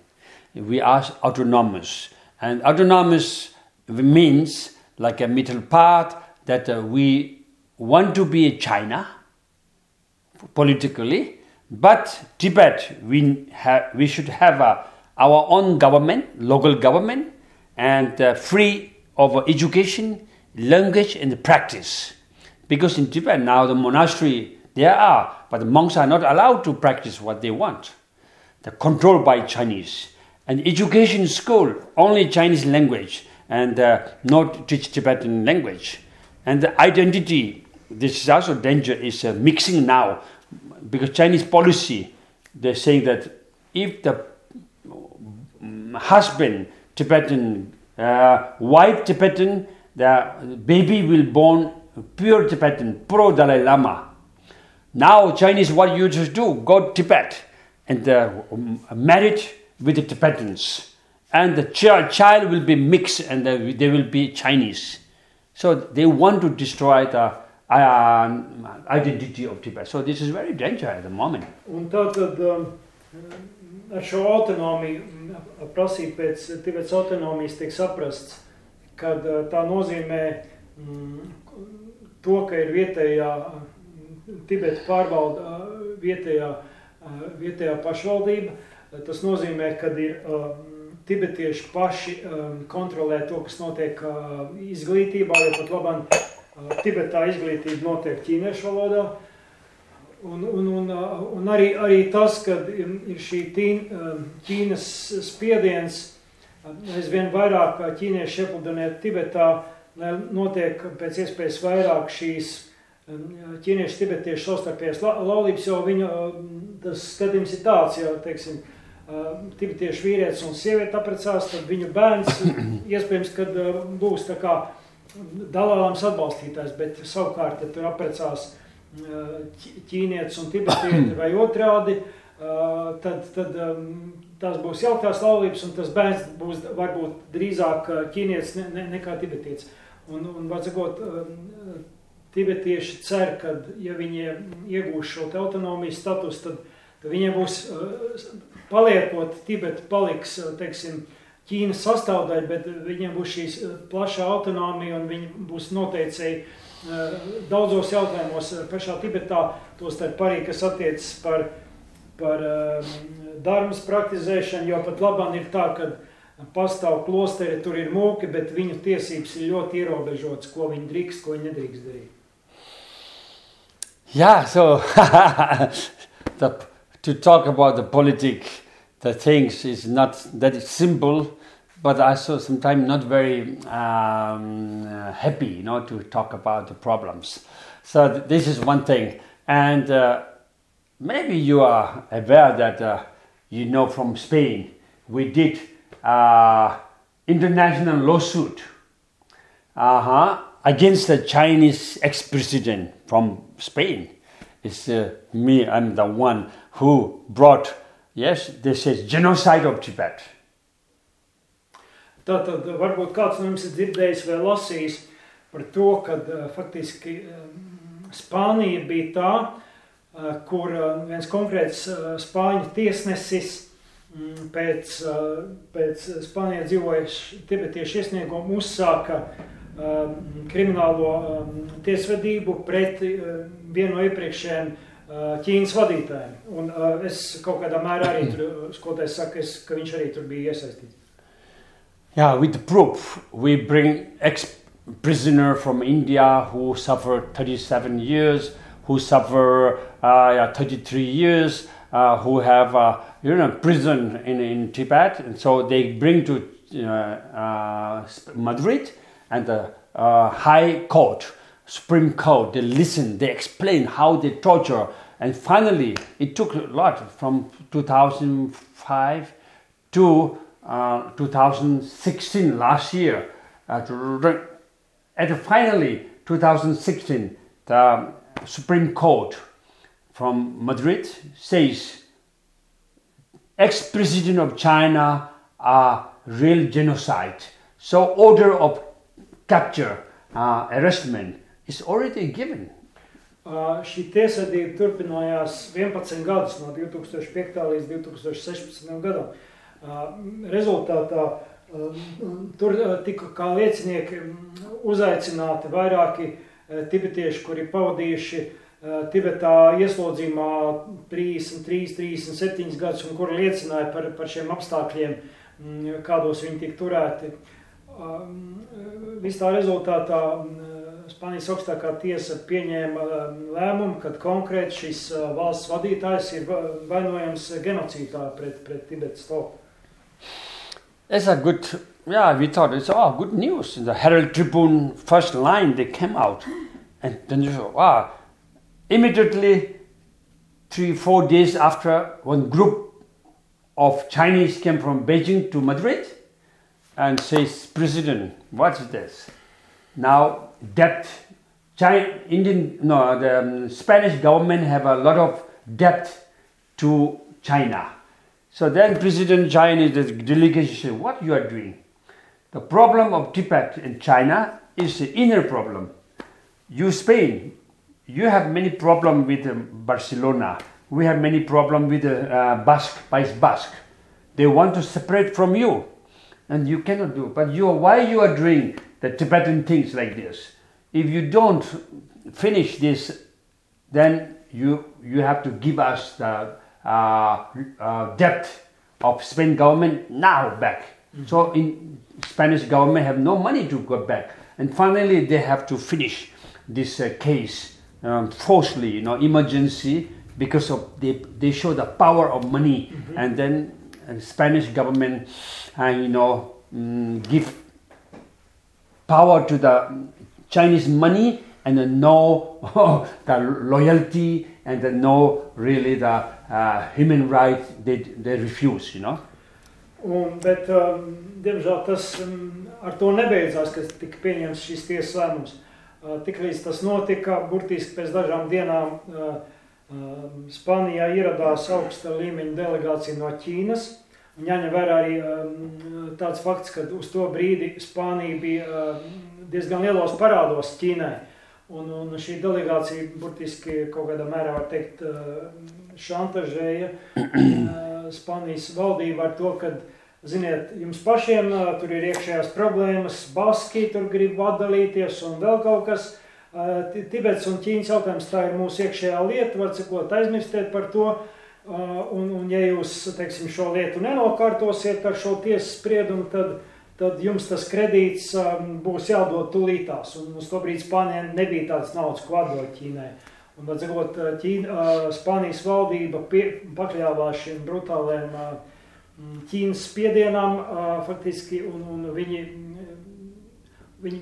B: We ask autonomous, and autonomous means like a middle path that uh, we want to be a China politically, but Tibet we have we should have uh, our own government, local government, and uh, free of education, language, and practice. Because in Tibet now the monastery there are, but the monks are not allowed to practice what they want. They're controlled by Chinese. And education school only Chinese language and uh, not teach Tibetan language. And the identity, this is also danger, is uh, mixing now because Chinese policy, they're saying that if the husband Tibetan, uh, wife Tibetan, the baby will born pure Tibetan, pro Dalai Lama. Now Chinese, what you just do, go Tibet and uh, um, married with the Tibetans, and the child, child will be mixed and uh, they will be Chinese. So they want to destroy the uh, identity of Tibet. So this is very dangerous at the moment.
A: Un tā tad um, ar šo autonomiju, mm, prasīt pēc Tibetas autonomijas tiek saprasts, kad uh, tā nozīmē mm, to, ka ir vietējā mm, Tibeta pārvalda uh, vietējā, uh, vietējā pašvaldība. Tas nozīmē, ka ir um, tibetieši paši um, kontrolē to, kas notiek uh, izglītībā, jo pat labāk uh, Tibetā izglītība notiek ķīniešu valodā. Un, un, un, un arī, arī tas, ka ir šī um, Ķīnas spiediens, aizvien vairāk uh, ķīnieši iepludināt Tibetā, lai notiek pēc iespējas vairāk šīs um, ķīniešu tibetiešu savstarpējās la- laulības, jo viņu um, tas skatījums ir tāds, jo, teiksim, tibetiešu vīrietis un sieviete apprecās, tad viņu bērns [COUGHS] iespējams, kad uh, būs tā kā dalālāms atbalstītājs, bet savukārt, ja tur apprecās uh, ķi- ķīnietis un tibetieti [CLEARS THROAT] vai otrādi, tad, tad tās būs jauktās laulības un tas bērns būs varbūt drīzāk ķīnietis ne, ne, nekā tibetietis. Un, un var sakot, tibetieši cer, ka ja viņi iegūs šo autonomijas status, tad, tad viņiem būs paliekot, Tibeta paliks, teiksim, Ķīnas sastāvdaļa, bet viņiem būs šīs uh, plašā autonomija un viņi būs noteicēji uh, daudzos jautājumos uh, pašā Tibetā, tostarp arī, kas attiecas par, par dārmas praktizēšanu, jo pat labāk ir tā, ka pastāv klosteri, tur ir mūki, bet viņu tiesības ir ļoti ierobežotas, ko viņi drīkst, ko viņi nedrīkst darīt.
B: Yeah, so [LAUGHS] the, to talk about the politic, the things is not that simple, but also sometimes not very um, uh, happy, you know, to talk about the problems. So th- this is one thing, and uh, maybe you are aware that uh, you know from Spain we did uh, international lawsuit uh-huh, against the Chinese ex-president from Spain. It's uh, me, I'm the one who brought, yes, this is genocide of Tibet.
A: Tātad varbūt kāds no jums ir dzirdējis vai lasījis par to, ka faktiski em, Spānija bija tā, eh, kur eh, viens konkrēts eh, spāņu tiesnesis mm, pēc, eh, pēc Spānijā dzīvojuši tibetiešu iesniegumu uzsāka kriminālo tiesvedību pret vienu no iepriekšējiem eh, Ķīnas vadītājiem. Un eh, es kaut kādā mērā arī [CLEARS THROAT] tur, eh, skolotājs saka, es, ka viņš arī tur bija iesaistīts.
B: Yeah, with proof, we bring ex-prisoner from India who suffered 37 years, who suffer uh, yeah, 33 years, uh, who have uh, you know prison in, in Tibet, and so they bring to uh, uh, Madrid and the uh, High Court, Supreme Court. They listen, they explain how they torture, and finally, it took a lot from 2005 to uh, 2016 last year. Uh, and finally, 2016, the Supreme Court from Madrid says ex-president of China are real genocide. So order of capture, uh, arrestment is already given.
A: Uh, šī tiesvedība turpinājās 11 gadus, no 2005. līdz 2016. gadam. Rezultātā tur tika kā liecinieki uzaicināti vairāki tibetieši, kuri pavadījuši Tibetā ieslodzījumā 33, 37 gadus, un kuri liecināja par, par šiem apstākļiem, kādos viņi tika turēti. Viss tā rezultātā Spānijas augstākā tiesa pieņēma um, lēmumu, ka konkrēti šis valsts vadītājs ir vainojams genocīdā pret, pret Tibetas tautu.
B: It's a good, yeah, we thought it's oh, good news. In the Herald Tribune first line, they came out. And then you saw, wow. Immediately, three, four days after, one group of Chinese came from Beijing to Madrid and says, President, what is this? Now, debt, China, Indian, no, the um, Spanish government have a lot of debt to China. So then President Chinese delegation said, what you are doing? The problem of Tibet in China is the inner problem. You Spain, you have many problem with um, Barcelona. We have many problem with the uh, Basque, País Basque. They want to separate from you, and you cannot do. But you, why you are doing the Tibetan things like this? If you don't finish this, then you you have to give us the debt of Spain government now back. So in Spanish government have no money to go back, and finally they have to finish this uh, case um, forcefully, you know, emergency because of they they show the power of money, and then uh, Spanish government, uh, you know, mm, give power to the Chinese money and then no [LAUGHS] the loyalty and then no really the uh, human rights they, they refuse, you know.
A: Un, bet, um, diemžēl, tas um, ar to nebeidzās, kad tika pieņemts šīs tiesas lēmums. Uh, Tiklīdz tas notika, burtiski pēc dažām dienām uh, uh, Spānijā ieradās augsta līmeņa delegācija no Ķīnas. Un jāņem vērā arī um, tāds fakts, ka uz to brīdi Spānija bija uh, diezgan lielos parādos Ķīnai. Un, un šī delegācija burtiski kaut kādā mērā, var teikt, uh, šantažēja [CLEARS THROAT] uh, Spānijas valdību ar to, ka, ziniet, jums pašiem uh, tur ir iekšējās problēmas, Baski tur grib atdalīties un vēl kaut kas. Uh, Ti- Tibets un Ķīnas jautājums tā ir mūsu iekšējā lieta, var cikot aizmirstiet par to. Uh, Un, un ja jūs, teiksim, šo lietu nenokārtosiet ar šo tiesas spriedumu, tad, tad jums tas kredīts um, būs jādod tūlītās. Un uz to brīdi Spānijai nebija tādas naudas, ko atdot Ķīnai. Un, var sakot, Ķīna, uh, Spānijas valdība pie, pakļāvās šiem brutāliem uh, Ķīnas spiedienam uh, faktiski, un, un viņi, viņi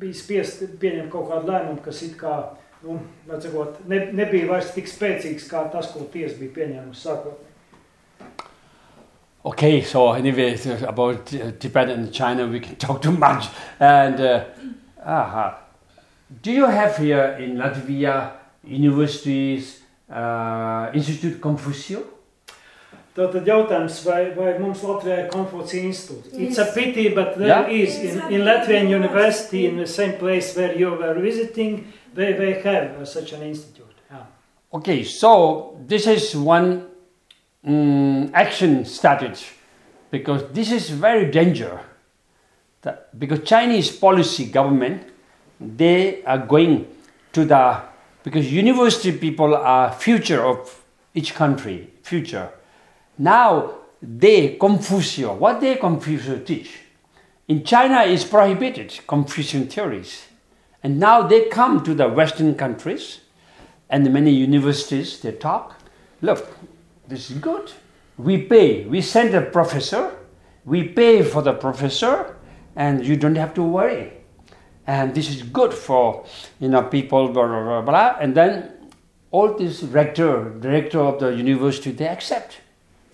A: bija spiesti pieņemt kaut kādu lēmumu, kas it kā, nu, sakot, ne, nebija vairs tik spēcīgs kā tas, ko tiesa bija pieņēmusi sākotnēji.
B: Okay, so anyway, so about uh, Tibet and China, we can [LAUGHS] talk too much. And uh, aha. do you have here in Latvia universities, uh, Institute Confucio?
A: Tātad jautājums, vai, vai mums Latvijā ir Konfucija institūts? It's a pity, but there
B: Yeah.
A: is in, in Latvian university, in the same place where you were visiting, they, they have such an institute. Yeah.
B: Okay, so this is one mm, action started because this is very danger. That, because Chinese policy government, they are going to the because university people are future of each country, future. Now they Confucius, what they Confucius teach. In China is prohibited Confucian theories. And now they come to the Western countries and many universities they talk look this is good we pay we send a professor we pay for the professor and you don't have to worry and this is good for you know people blah blah blah, blah. and then all this rector director of the university they accept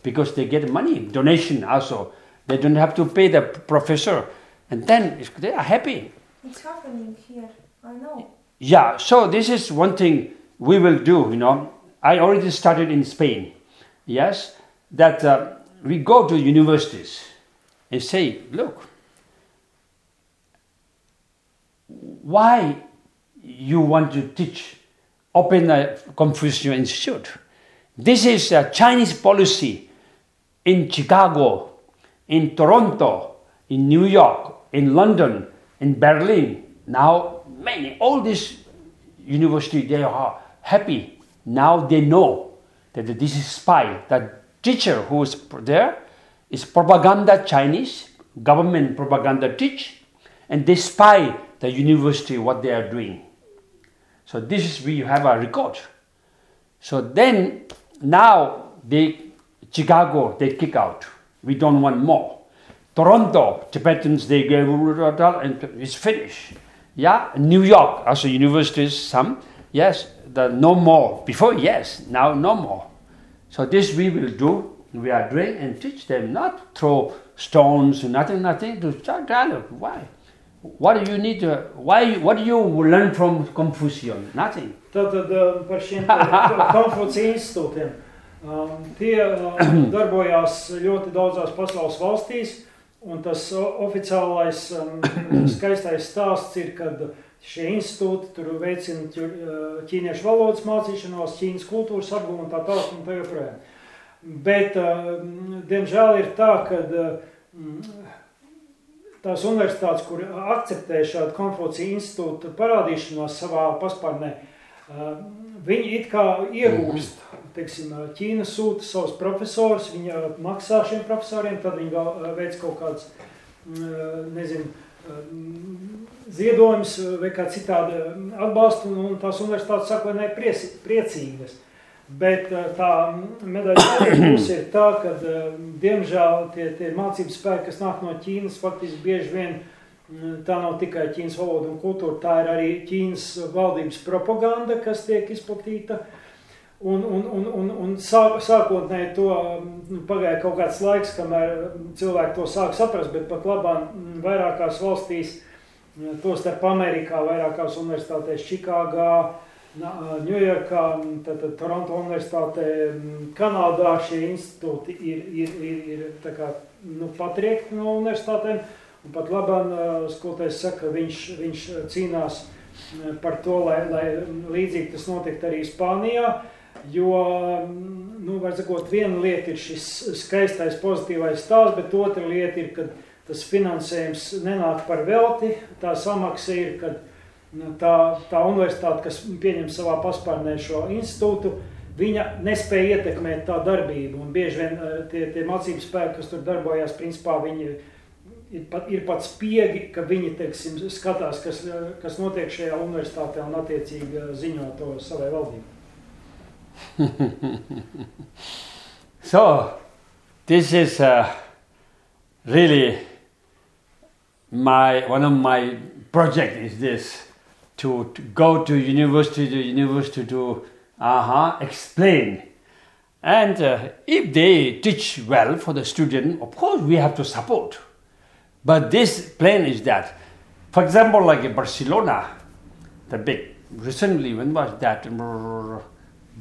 B: because they get money donation also they don't have to pay the professor and then it's- they are happy
C: It's happening here. I know.
B: yeah, so this is one thing we will do, you know. I already started in Spain. Yes, that uh, we go to universities and say, look, why you want to teach, open a Confucius Institute? This is a Chinese policy in Chicago, in Toronto, in New York, in London, in Berlin. Now, many, all these universities, they are happy. Now they know that this is spy. That teacher who is there is propaganda Chinese, government propaganda teach, and they spy the university what they are doing. So this is we have a record. So then now they Chicago they kick out. We don't want more. Toronto Tibetans they gave and it's finished. Yeah, New York also universities some yes the no more before yes now no more. So this we will do. We are doing and teach them not throw stones nothing nothing to start dialogue. Why? What do you need to, why, what do you learn from Confucius? Nothing.
A: Tātad par šiem Konfucija institūtiem. Um, tie um, [COUGHS] darbojās ļoti daudzās pasaules valstīs, un tas oficiālais um, [COUGHS] skaistais stāsts ir, kad šie institūti tur veicina uh, ķīniešu valodas mācīšanos, ķīnas kultūras apgūmu un tā tālāk un tā joprojām. Bet, diemžēl, ir tā, ka tās universitātes, kur akceptē šādu Konfucija institūtu parādīšanos savā paspārnē, viņi it kā iegūst. Teiksim, Ķīna sūta savus profesorus, viņa maksā šiem profesoriem, tad viņi vēl veic kaut kāds, nezinu, ziedojums vai kā citādi atbalstu, un tās universitātes saka, vai ne priecīgas. Bet eh, tā medaļas [COUGHS] puse ir tā, ka, eh, diemžēl, tie, tie mācību spēki, kas nāk no Ķīnas, faktiski bieži vien mm, tā nav tikai Ķīnas valoda un kultūra, tā ir arī Ķīnas valdības propaganda, kas tiek izplatīta. Un, un, un, un, un sāk, sākotnēji to mm, pagāja kaut kāds laiks, kamēr cilvēki to sāk saprast, bet pat labāk mm, vairākās valstīs, tostarp Amerikā, vairākās universitātēs, Čikāgā, Ņujorkā, tātad Toronto universitātē, Kanādā šie institūti ir, ir, ir, ir kā, nu, patriekti no universitātēm. Un pat labāk skolotājs saka, viņš, viņš cīnās par to, lai, lai līdzīgi tas notiktu arī Spānijā. Jo, nu, var sakot, viena lieta ir šis skaistais pozitīvais stāsts, bet otra lieta ir, kad tas finansējums nenāk par velti. Tā samaksa ir, kad tā, tā universitāte, kas pieņem savā paspārnē šo institūtu, viņa nespēja ietekmēt tā darbību. Un bieži vien eh, tie, tie mācību spēki, kas tur darbojās, principā viņi ir pat, ir pat spiegi, ka viņi teiksim, skatās, kas, kas notiek šajā universitātē un attiecīgi ziņo to savai valdībai. [LAUGHS]
B: so, this is uh, really my one of my project is this to, to go to university to university to uh-huh, explain. And uh, if they teach well for the student, of course we have to support. But this plan is that, for example, like in Barcelona, the big recently when was that?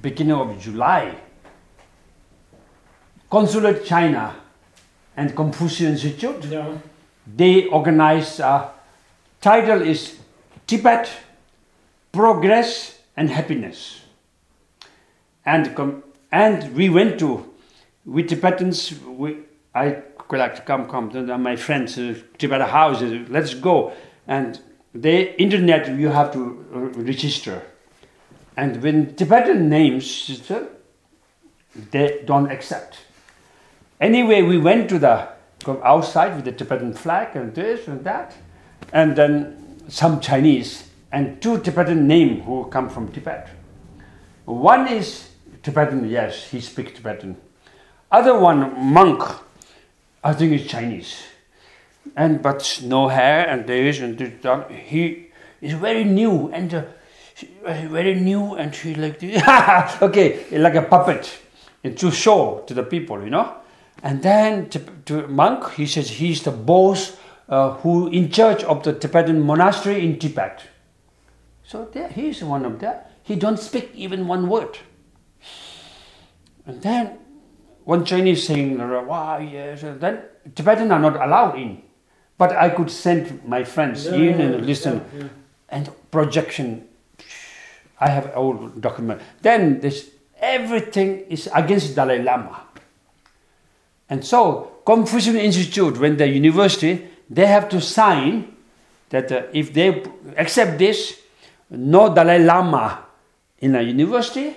B: Beginning of July, Consulate China and Confucius Institute, yeah. they organize. Uh, title is Tibet, progress and happiness. And, and we went to, with Tibetans, we, I like come, come, my friends, uh, Tibetan houses, let's go. And the internet, you have to uh, register. And when Tibetan names, they don't accept. Anyway, we went to the outside with the Tibetan flag and this and that. And then some Chinese and two Tibetan names who come from Tibet. One is Tibetan, yes, he speaks Tibetan. Other one, monk, I think is Chinese. And but no hair and this and this. He is very new and uh, very new and he like this. [LAUGHS] okay, like a puppet to show to the people, you know. And then to, to monk, he says he's the boss uh, Uh, who in charge of the Tibetan monastery in Tibet. So there, he is one of them. He don't speak even one word. And then one Chinese saying, wow, yes, and then Tibetan are not allowed in. But I could send my friends
A: Yeah,
B: in and listen.
A: yeah, yeah.
B: And projection, I have old document. Then this everything is against Dalai Lama. And so Confucian Institute, when the university, they have to sign that uh, if they accept this, no Dalai Lama in a university,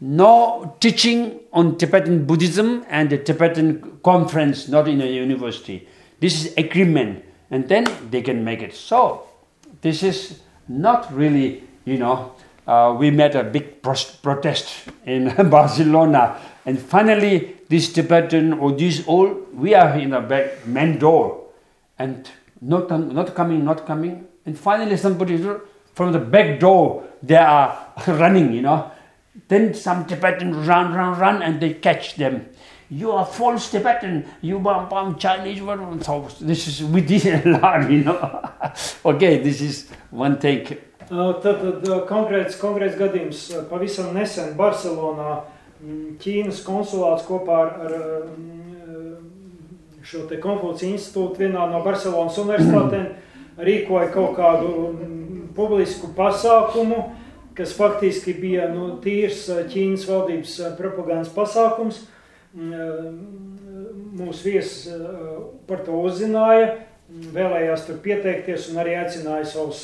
B: no teaching on Tibetan Buddhism and the Tibetan conference, not in a university. This is agreement, and then they can make it. So this is not really, you know, uh, we made a big protest in [LAUGHS] Barcelona, and finally, this Tibetan or this all, we are in a back main door, and not not coming, not coming, and finally somebody from the back door they are [LAUGHS] running, you know. Then some Tibetan run, run, run, and they catch them. You are false Tibetan. You bam bam Chinese. So this is we did a lot, you know. [LAUGHS] okay, this is one take.
A: Uh, Tad, tad uh, konkrēts, konkrēts gadījums uh, pavisam nesen Barcelonā mm, Ķīnas konsulāts kopā ar, mm, šo te Konfūciju institūtu vienā no Barcelonas universitātēm rīkoja kaut kādu mm, publisku pasākumu, kas faktiski bija nu, tīrs uh, Ķīnas valdības uh, propagandas pasākums. Mm, Mūsu viesis par to uzzināja, vēlējās tur pieteikties un arī aicināja savus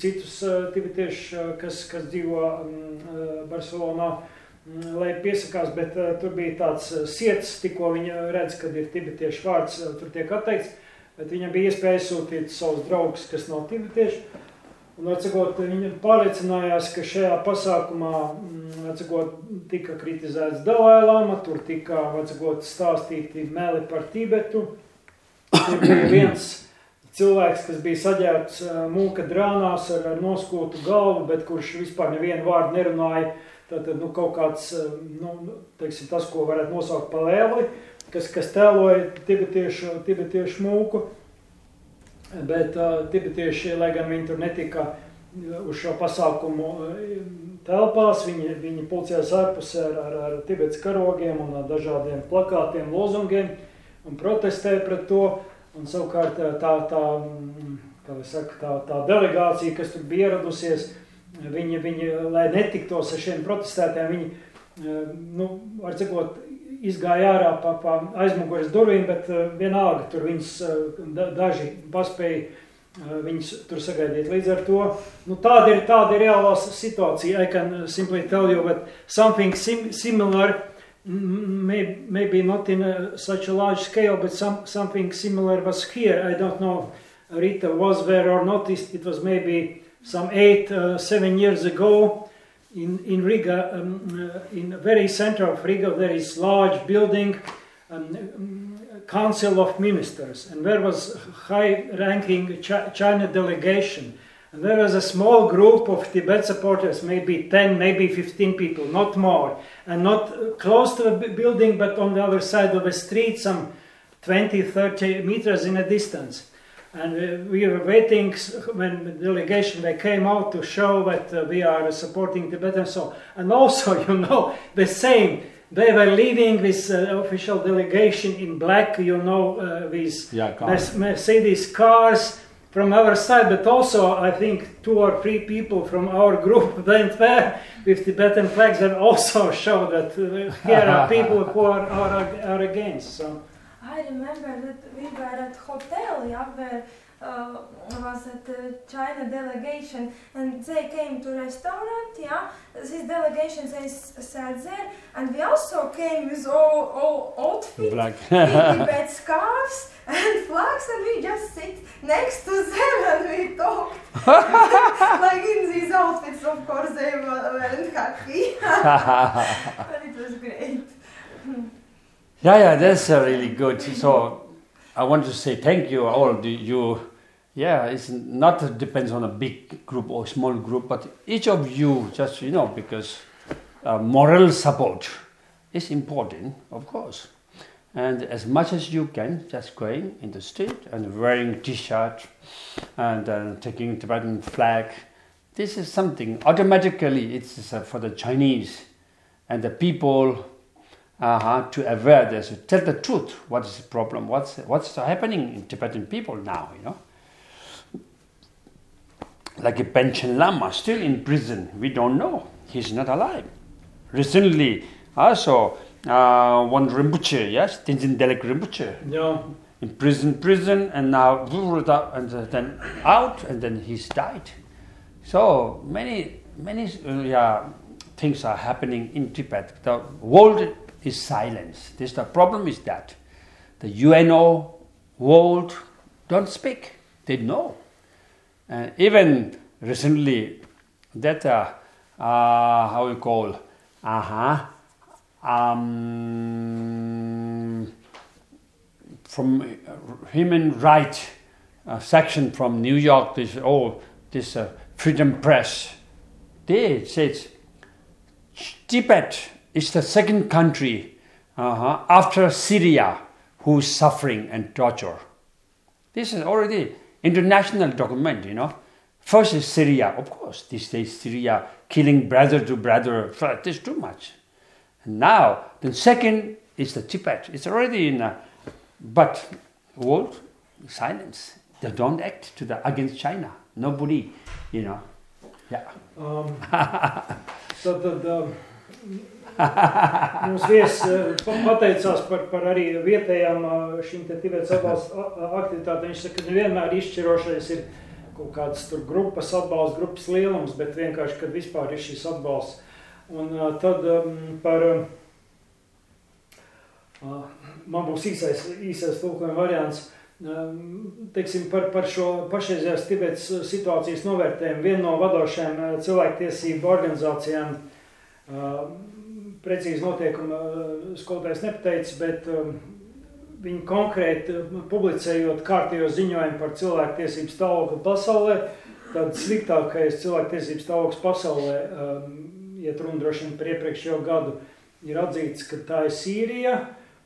A: citus tibetiešus, kas, kas dzīvo mm, Barcelonā, mm, lai piesakās, bet uh, tur bija tāds uh, siets, tikko viņa redz, kad ir tibetiešu vārds, uh, tur tiek atteikts, bet viņam bija iespēja sūtīt savus draugus, kas nav tibetieši. Un, atsakot, viņa pārliecinājās, ka šajā pasākumā mm, atsakot, tika kritizēts Dalai Lama, tur tika atsakot, stāstīti meli par Tibetu. Tur bija [COUGHS] viens cilvēks, kas bija saģērbts mūka drānās ar, noskūtu galvu, bet kurš vispār nevienu vārdu nerunāja. Tātad nu, kaut kāds ā, nu, teiksim, tas, ko varētu nosaukt par lēli, kas, kas tēloja tibetiešu, tibetiešu mūku. Bet uh, tibetieši, lai gan viņi tur netika uh, uz šo pasākumu uh, telpās, viņi, viņi pulcējās ārpusē ar, ar, ar Tibetas karogiem un ar dažādiem plakātiem, lozungiem un protestēja pret to. Un savukārt uh, tā, tā, mm, kā saka, tā, tā delegācija, kas tur bija ieradusies, viņi, viņi lai netiktos ar šiem protestētājiem, viņi, uh, nu, var sakot, izgāja ārā pa, pa aizmugures durvīm, bet uh, vienalga tur viņas da, daži paspēja viņus tur sagaidīt. Līdz ar to nu, tāda ir tāda ir reālā situācija. I can simply tell you that something sim similar, may, maybe not in a, such a large scale, but some, something similar was here. I don't know Rita was there or not. It was maybe some eight, uh, seven years ago in, in Riga, um, uh, in the very center of Riga, there is large building, um, Council of Ministers, and there was high-ranking Chi- China delegation. And there was a small group of Tibet supporters, maybe 10, maybe 15 people, not more, and not uh, close to the building, but on the other side of the street, some 20, 30 meters in a distance. And uh, we were waiting when the delegation they came out to show that uh, we are supporting Tibet and so. And also, [LAUGHS] you know, the same. They were leaving this uh, official delegation in black, you know, uh, these
B: Yeah, car.
A: Merce- Mercedes cars from our side, but also I think two or three people from our group [LAUGHS] went there with Tibetan flags and also [LAUGHS] showed that uh, here are people who are, are, are against. So.
C: I remember that we were at hotel, yeah, where uh, was at the China delegation, and they came to restaurant, yeah. This delegation they sat there, and we also came with all all outfit,
B: Black. [LAUGHS]
C: Tibet scarves and flags, and we just sit next to them and we talked. [LAUGHS] like in these outfits, of course, they were- weren't happy, [LAUGHS] but it was great.
B: Yeah, yeah, that's really good. So I want to say thank you all. You, yeah, it's not depends on a big group or small group, but each of you just you know because uh, moral support is important, of course. And as much as you can, just going in the street and wearing t-shirt and uh, taking Tibetan flag. This is something automatically. It's uh, for the Chinese and the people uh-huh, to aware this, to tell the truth. What is the problem? What's what's happening in Tibetan people now? You know, like a Panchen Lama still in prison. We don't know. He's not alive. Recently, also uh, one Rinpoche, yes, Tenzin Delek Rinpoche, in prison, prison, and now and then out, and then he's died. So many, many, uh, yeah, things are happening in Tibet. The world is silence. This the problem is that the UNO world don't speak. They know. And even recently, that uh, uh, how we call, uh huh, um, from human right uh, section from New York, this oh this uh, Freedom Press, they said Tibet is the second country uh-huh, after Syria who's suffering and torture. This is already international document, you know. First is Syria, of course. These days Syria killing brother to brother, is too much. And now, the second is the Tibet. It's already in, a, but world silence. They don't act to the against China. Nobody, you know. Yeah.
A: Um, tad, tad um, mums viesis pa- pateicās par, par arī vietējām uh, šīm te Tibetas atbalsta aktivitātēm. Viņš saka, ka nevienmēr izšķirošais ir kaut kādas tur grupas atbalsta, grupas lielums, bet vienkārši, kad vispār ir šis atbalsts. Un uh, tad um, par, uh, man būs īsais, īsais tulkojuma variants, um, teiksim, par, par šo pašreizējās Tibetas situācijas novērtējumu. Viena no vadošajām cilvēktiesību organizācijām uh, precīzi notiekuma uh, skolotājs nepateicis, bet um, viņi konkrēti uh, publicējot kārtījos ziņojumu par cilvēktiesību stāvokli pasaulē, tad sliktākais cilvēktiesību stāvoklis pasaulē, iet runa droši vien par iepriekšējo gadu, ir atzīts, ka tā ir Sīrija,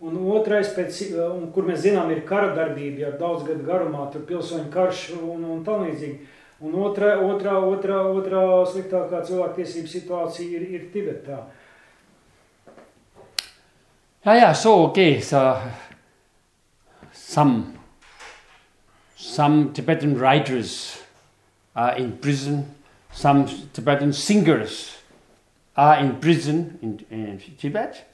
A: un otrais, pēc, uh, un, kur mēs zinām, ir kara darbība, jau daudz gadu garumā, tur pilsoņu karš un, un tam līdzīgi. Un otrā, otrā, otrā, otrā sliktākā cilvēktiesību situācija ir, ir Tibetā.
B: Yeah, yeah. So okay, so some some Tibetan writers are in prison. Some Tibetan singers are in prison in, in Tibet.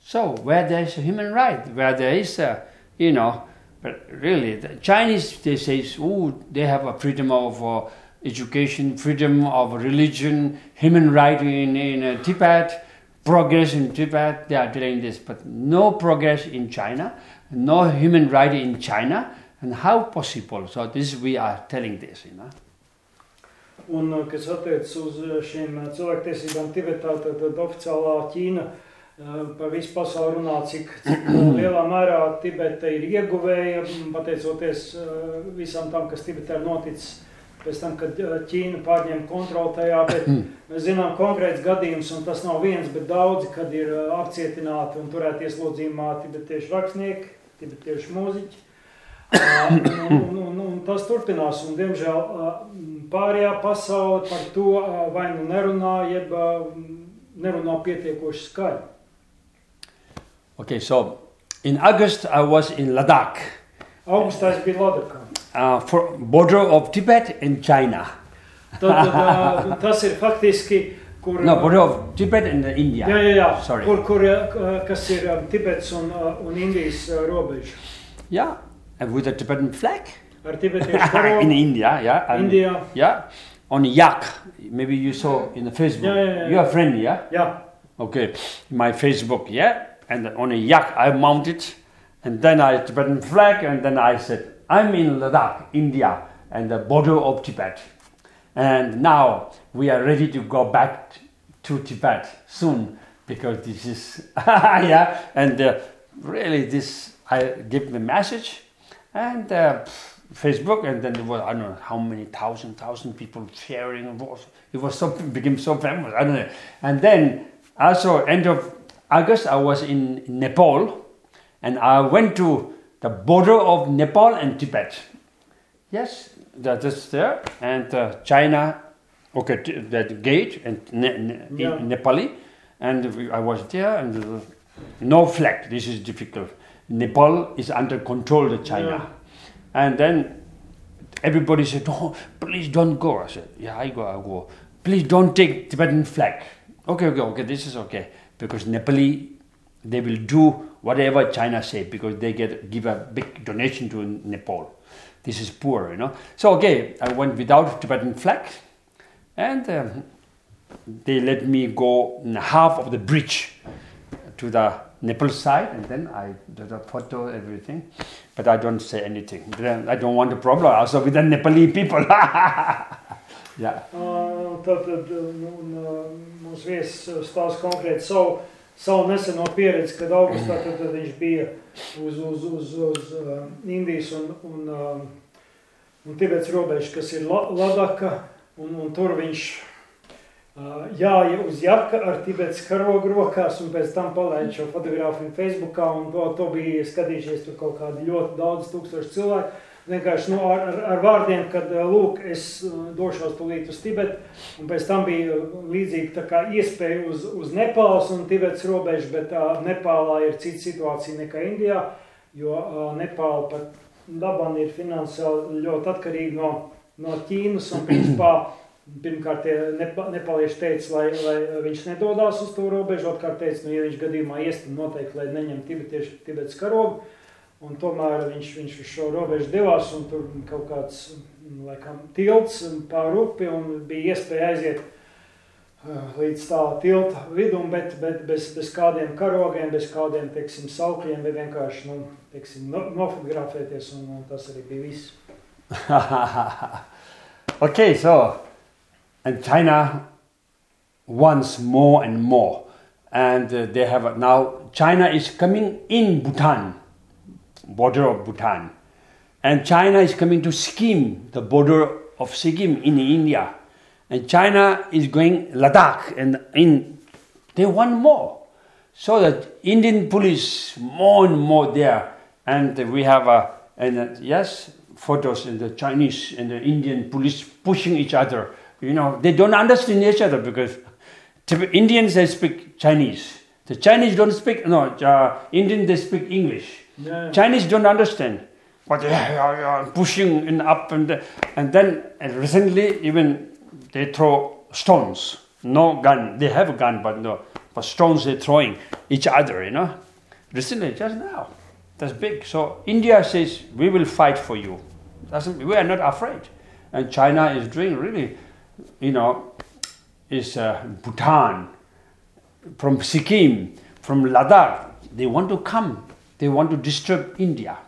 B: So where there is a human right, where there is a, you know, but really the Chinese they say, oh, they have a freedom of uh, education, freedom of religion, human right in in uh, Tibet progress in Tibet, they are doing this, but no progress in China, no human right in China, and how possible? So this we are telling this, you know.
A: Un, kas attiecas uz šīm cilvēktiesībām Tibetā, tad, tad oficiālā Ķīna par visu pasauli runā, cik, cik lielā mērā Tibeta ir ieguvēja, pateicoties uh, visam tam, kas Tibetā ir noticis pēc tam, kad uh, Ķīna pārņem kontroli tajā, bet mēs zinām konkrēts gadījums, un tas nav viens, bet daudzi, kad ir uh, apcietināti un turēti ieslodzījumā tibetiešu rakstnieki, tibetiešu mūziķi. Uh, un, un, un, un tas turpinās, un diemžēl uh, pārējā pasaule par to uh, vai nu nerunā, jeb nerunā pietiekoši skaļi.
B: Okay, so in August I was in Ladakh,
A: Augustā es biju Ladakā.
B: Uh, for border of Tibet and China.
A: Tad, tad, tas ir faktiski, kur...
B: No, border of Tibet and India.
A: Jā, jā, jā.
B: Sorry.
A: Kur, kur, kas ir um, Tibets un, uh, un Indijas uh, robeža.
B: Yeah, and with a Tibetan flag
A: Ar tibetiešu [LAUGHS]
B: in
A: karogu
B: India. Yeah, and-
A: Indijā.
B: Yeah, on Yak. Maybe you saw in the Facebook.
A: Yeah, yeah, yeah.
B: You're a friend, yeah.
A: Jā,
B: Okay, my Facebook, yeah, and on a yak I mounted, and then I Tibetan flag, and then I said, I'm in Ladakh, India, and the border of Tibet, and now we are ready to go back to Tibet soon because this is [LAUGHS] yeah, and uh, really this I give the message, and uh, Facebook, and then there was I don't know how many thousand thousand people sharing. It was, it was so became so famous. I don't know, and then also end of August I was in Nepal, and I went to the border of Nepal and Tibet. Yes, that is there, and uh, China. Okay, t- that gate and ne- ne-
A: Yeah.
B: in Nepali, and I was there, and No flag. This is difficult. Nepal is under control of China. And then everybody said, oh, please don't go. I said, yeah, I go, I go. Please don't take Tibetan flag. Okay, okay, okay, this is okay. Because Nepali, they will do whatever China say because they get give a big donation to Nepal. This is poor, you know. So, okay, I went without Tibetan flag. And um, they let me go half of the bridge to the Nepal side, and then I did a photo, everything. But I don't say anything. I don't want a problem also with the Nepali people. yeah.
A: Uh, un, uh, mums viesis uh, stāsta konkrēti savu, savu neseno pieredzi, kad augustā tad, tad viņš bija uz, uz, uz, uz uh, Indijas un, un, uh, un Tibets robežu, kas ir La- Ladaka, un, un tur viņš uh, jāja uz jaka ar Tibets karogu rokās, un pēc tam palaid šo fotogrāfiju Facebookā, un to, to bija skatījušies tur kaut kādi ļoti daudz tūkstoši cilvēku. Vienkārši nu, ar, ar, ar vārdiem, kad lūk, es došos tūlīt uz Tibetu, un pēc tam bija līdzīgi tā kā iespēja uz, uz Nepāles un Tibetas robežu, bet uh, Nepālā ir cita situācija nekā Indijā, jo uh, Nepāla pat dabana ir finansiāli ļoti atkarīga no, no Ķīnas, un principā pirmkārt tie nepa, nepalieši teica, lai, lai viņš nedodās uz to robežu, otrkārt teica, nu, ja viņš gadījumā iest, tad noteikti, lai neņem tibetieši Tibetas karogu, Un tomēr viņš, viņš uz šo robežu devās, un tur kaut kāds laikam, tilts pāri upi, un bija iespēja aiziet līdz tā tilta vidum, bet, bet bez, bez kādiem karogiem, bez kādiem teiksim, saukļiem, bet vienkārši nu, teiksim, no, nofotografēties, un, un tas arī bija viss. [LAUGHS]
B: okay, so and China wants more and more, and uh, they have now China is coming in Bhutan, border of Bhutan, and China is coming to Sikkim, the border of Sikkim in India, and China is going Ladakh, and in they want more, so that Indian police more and more there, and we have a and uh, yes photos in the Chinese and the Indian police pushing each other. You know, they don't understand each other because Indians they speak Chinese. The Chinese don't speak no uh, Indian they speak English.
A: Yeah.
B: Chinese don't understand. But they are pushing and up and and then and recently even they throw stones. No gun. They have a gun, but no. But stones they're throwing each other. You know. Recently, just now. That's big. So India says we will fight for you. Doesn't we are not afraid, and China is doing really, you know, is uh, Bhutan, from Sikkim, from Ladakh. They want to come. They want to disturb India.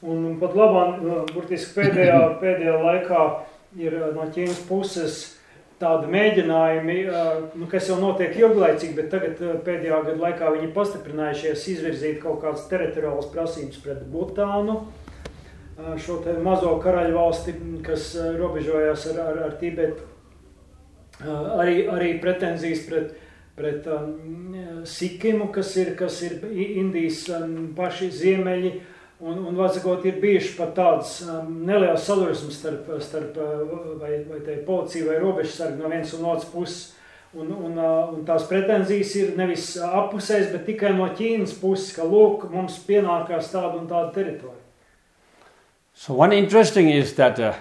A: Un pat labāk, burtiski pēdējā, [COUGHS] pēdējā laikā ir uh, no Ķīnas puses tādi mēģinājumi, uh, nu, kas jau notiek ilglaicīgi, bet tagad pēdējā gada laikā viņi pastiprinājušies izvirzīt kaut kādas teritoriālas prasības pret Butānu, šo te mazo karaļu valsti, kas robežojās ar, ar, ar Tibetu. Arī, arī pretenzijas pret, pret um, Sikimu, kas ir, kas ir Indijas um, paši ziemeļi, Un, un vācakot, ir bijuši pat tādas um, nelielas sadursmes starp, starp uh, vai, vai te policiju vai robežsargu no vienas un otras puses. Un, un, uh, un tās pretenzijas ir nevis apusēs, bet tikai no Ķīnas puses, ka lūk, mums pienākās tāda un tāda teritorija.
B: So one interesting is that uh,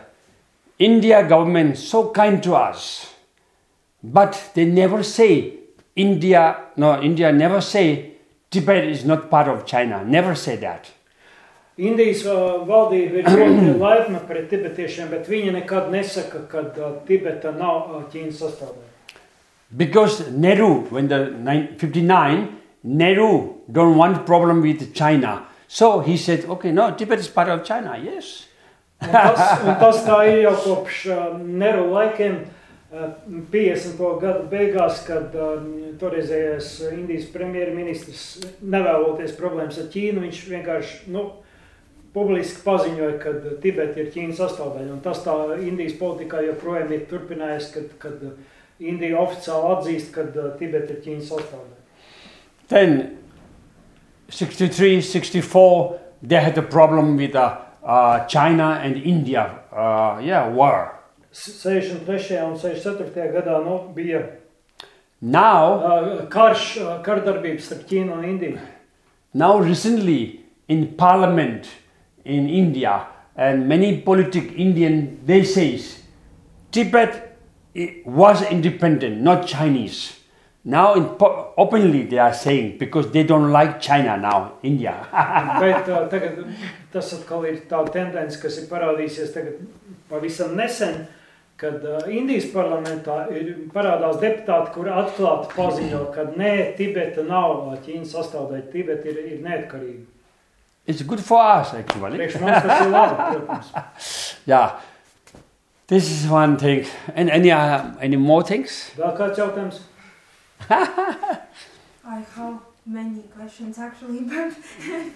B: India government so kind to us, but they never say India. No, India never say Tibet is not part of China. Never say that.
A: Indijas uh, valdība ir ļoti [COUGHS] laipna pret tibetiešiem, bet viņa nekad nesaka, ka uh, Tibeta nav uh, Ķīnas sastāvdaļa.
B: Because Nehru, when the nine- 59, Nehru don't want problem with China. So he said, okay, no, Tibet is part of China. Yes.
A: Un tas, un tas tā ir jau [LAUGHS] kopš uh, Neru laikiem, uh, 50. gadu beigās, kad uh, toreizējais Indijas premjerministrs nevēloties problēmas ar Ķīnu, viņš vienkārši nu, publiski paziņoja, ka Tibeta ir Ķīnas sastāvdaļa. Un tas tā Indijas politikā joprojām ir turpinājies, kad, kad Indija oficiāli atzīst, ka uh, Tibeta ir Ķīnas sastāvdaļa.
B: Then 63, 64, they had a problem with uh, uh, China and India. Uh, yeah, war.
A: 63. un 64. gadā nu, bija
B: Now,
A: Uh, Karš, uh, kardarbības starp Ķīnu un Indiju.
B: now recently in parliament in India and many politic Indian, they says Tibet was independent, not Chinese. Now in openly they are saying because they don't like China now, India. [LAUGHS]
A: Bet uh, tagad tas atkal ir tā tendence, kas ir parādījusies tagad pavisam nesen, kad uh, Indijas parlamentā ir parādās deputāti, kuri atklāti paziņo, ka nē, Tibeta nav Ķīnas sastāvdaļa, Tibeta ir, ir neatkarīga.
B: it's good for us actually.
A: Priekš mums tas ir labi, protams. [LAUGHS]
B: Yeah. This is one thing. And any uh, any more things?
A: Vēl kāds jautājums? [LAUGHS]
C: I have many questions actually, [LAUGHS] but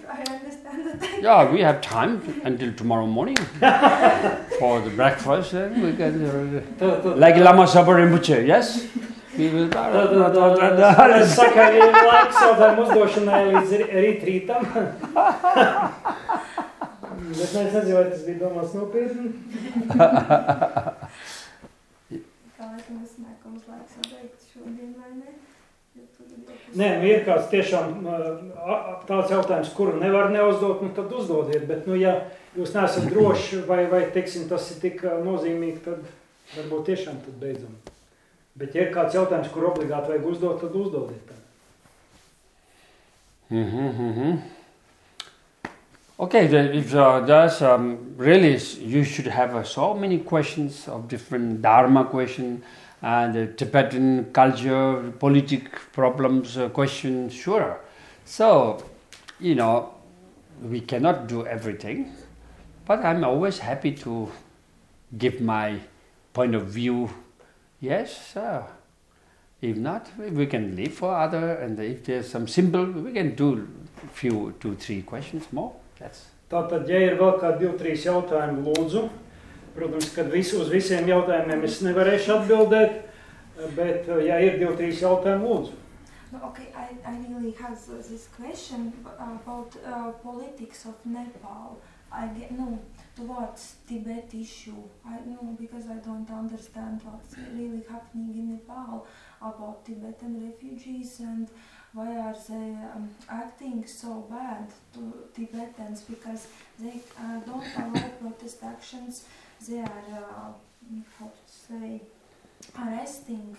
C: I understand that.
B: Yeah, we have time until tomorrow morning [LAUGHS] for the breakfast. Then we can uh,
A: Tā, tā,
B: like Lama Sabar Rinpoche. Yes. We will.
A: tā, tā, tā, tā, es saku, ka ir laiks jautājumu uzdošanai līdz ri- rīt rītam. Bet es nezinu, vai tas bija domāts nopietni.
C: Kā laikam es nākams laiks pabeigt šodien vai ne?
A: Nē, nu ir kāds tiešām uh, tāds jautājums, kuru nevar neuzdot, nu tad uzdodiet. Bet, nu, ja jūs neesat droši vai, vai teiksim, tas ir tik uh, nozīmīgi, tad varbūt tiešām tad beidzam. Bet, ja ir kāds jautājums, kur obligāti vajag uzdot, tad uzdodiet.
B: Mm-hmm, mm-hmm. Okay, then if uh, there's um, really, you should have uh, so many questions of different Dharma question and uh, Tibetan culture, politic problems uh, question, sure. So, you know, we cannot do everything, but I'm always happy to give my point of view. Yes, uh, if not, we- we can leave for other, and if there's some simple, we can do a few, two, three questions more. That's
A: Tātad, ja ir vēl kādi divi, trīs jautājumi, lūdzu. Protams, ka visu, uz visiem jautājumiem es nevarēšu atbildēt, bet, uh, ja ir divi, trīs jautājumi, lūdzu.
C: Okay, I, I really have this question about uh, politics of Nepal. I get no towards Tibet issue. I know because I don't understand what's really happening in Nepal about Tibetan refugees and why are they um, acting so bad to Tibetans because they uh, don't allow protest actions. They are uh, how to say arresting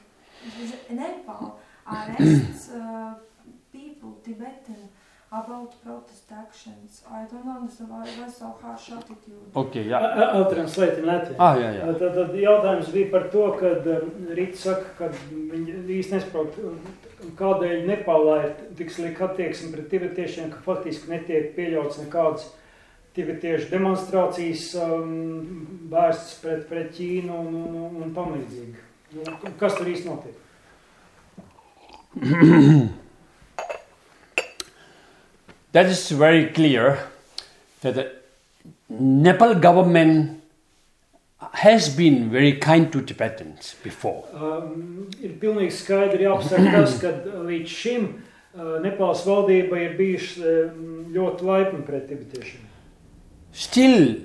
C: Nepal arrests [CLEARS THROAT] uh, people, Tibetan, about protest actions. I don't understand why why so harsh attitude.
B: okay.
A: Yeah.
B: Yeah.
A: I'll translate in Latviju.
B: Ah, yeah, yeah.
A: Tad, tad jautājums bija par to, ka Rīta saka, ka viņi īsti nesaprot, kādēļ Nepālā ir tik slikta attieksme pret tibetiešiem, ka faktiski netiek pieļauts nekādas tibetiešu demonstrācijas um, vērstas pret, pret Ķīnu un, un, un, un tam līdzīgi. Nu, Kas tur īsti notiek? [CLEARS THROAT]
B: That is very clear that the Nepal government has been very kind to Tibetans before.
A: Um, ir pilnīgi skaidri jāapsaka [CLEARS THROAT] tas, ka līdz šim uh, Nepāls valdība ir bijuši um, ļoti laipni pret tibetiešiem.
B: Still,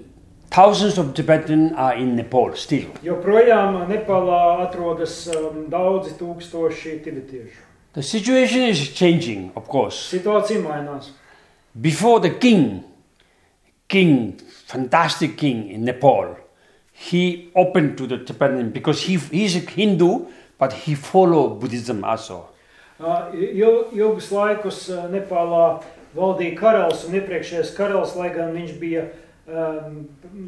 B: thousands of Tibetans are in Nepal. Still,
A: Joprojām Nepālā atrodas um, daudzi tūkstoši tibetiešu.
B: the situation is changing, of course.
A: Situācija mainās.
B: Before the king, king, fantastic king in Nepal, he opened to the Tibetan because he he's a Hindu, but he follow Buddhism also.
A: Uh, il- Ilgus laikus uh, Nepālā valdīja karalis un iepriekšējais karalis, lai gan viņš bija, um,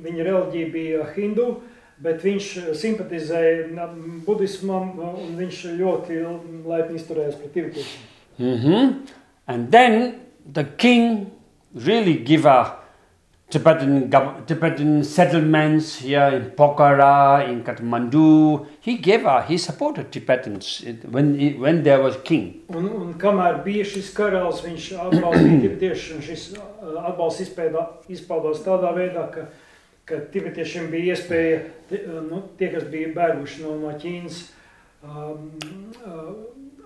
A: viņa reliģija bija hindu, bet viņš simpatizēja um, budismam uh, un viņš ļoti laipni izturējās pret tibetiešiem.
B: hmm And then the king really give a Tibetan Tibetan settlements here in Pokhara, in Kathmandu. He gave a he supported Tibetans when he, when there was king.
A: Un, un kamēr bija šis karalis, viņš atbalstīja [CLEARS THROAT] tibetiešus, un šis uh, atbalsts izpēdā, izpaudās tādā veidā, ka, ka tibetiešiem bija iespēja, uh, nu, tie, kas bija bēguši no, no Ķīnas, um, uh,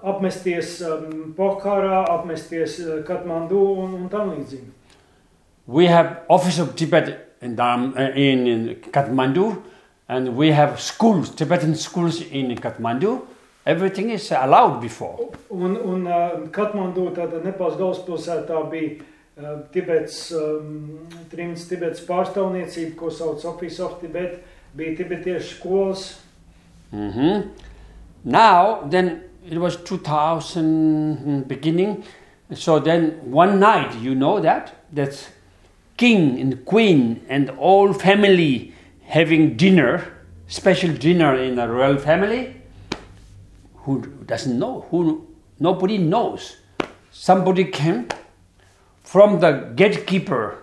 A: apmesties um, Pokhārā, apmesties uh, Katmandu un, un tam līdzīgi.
B: We have office of Tibet in, uh, in, in Kathmandu, and we have schools, Tibetan schools in Kathmandu, Everything is allowed before.
A: Un, un uh, Katmandu, tātad Nepāls galvaspilsētā bija uh, Tibets, um, trimts Tibets pārstāvniecība, ko sauc Office of Tibet, bija tibetiešu skolas.
B: hmm Now, then it was 2000 beginning. So then one night, you know that that's king and queen and all family having dinner, special dinner in a royal family. Who doesn't know? Who nobody knows. Somebody came from the gatekeeper,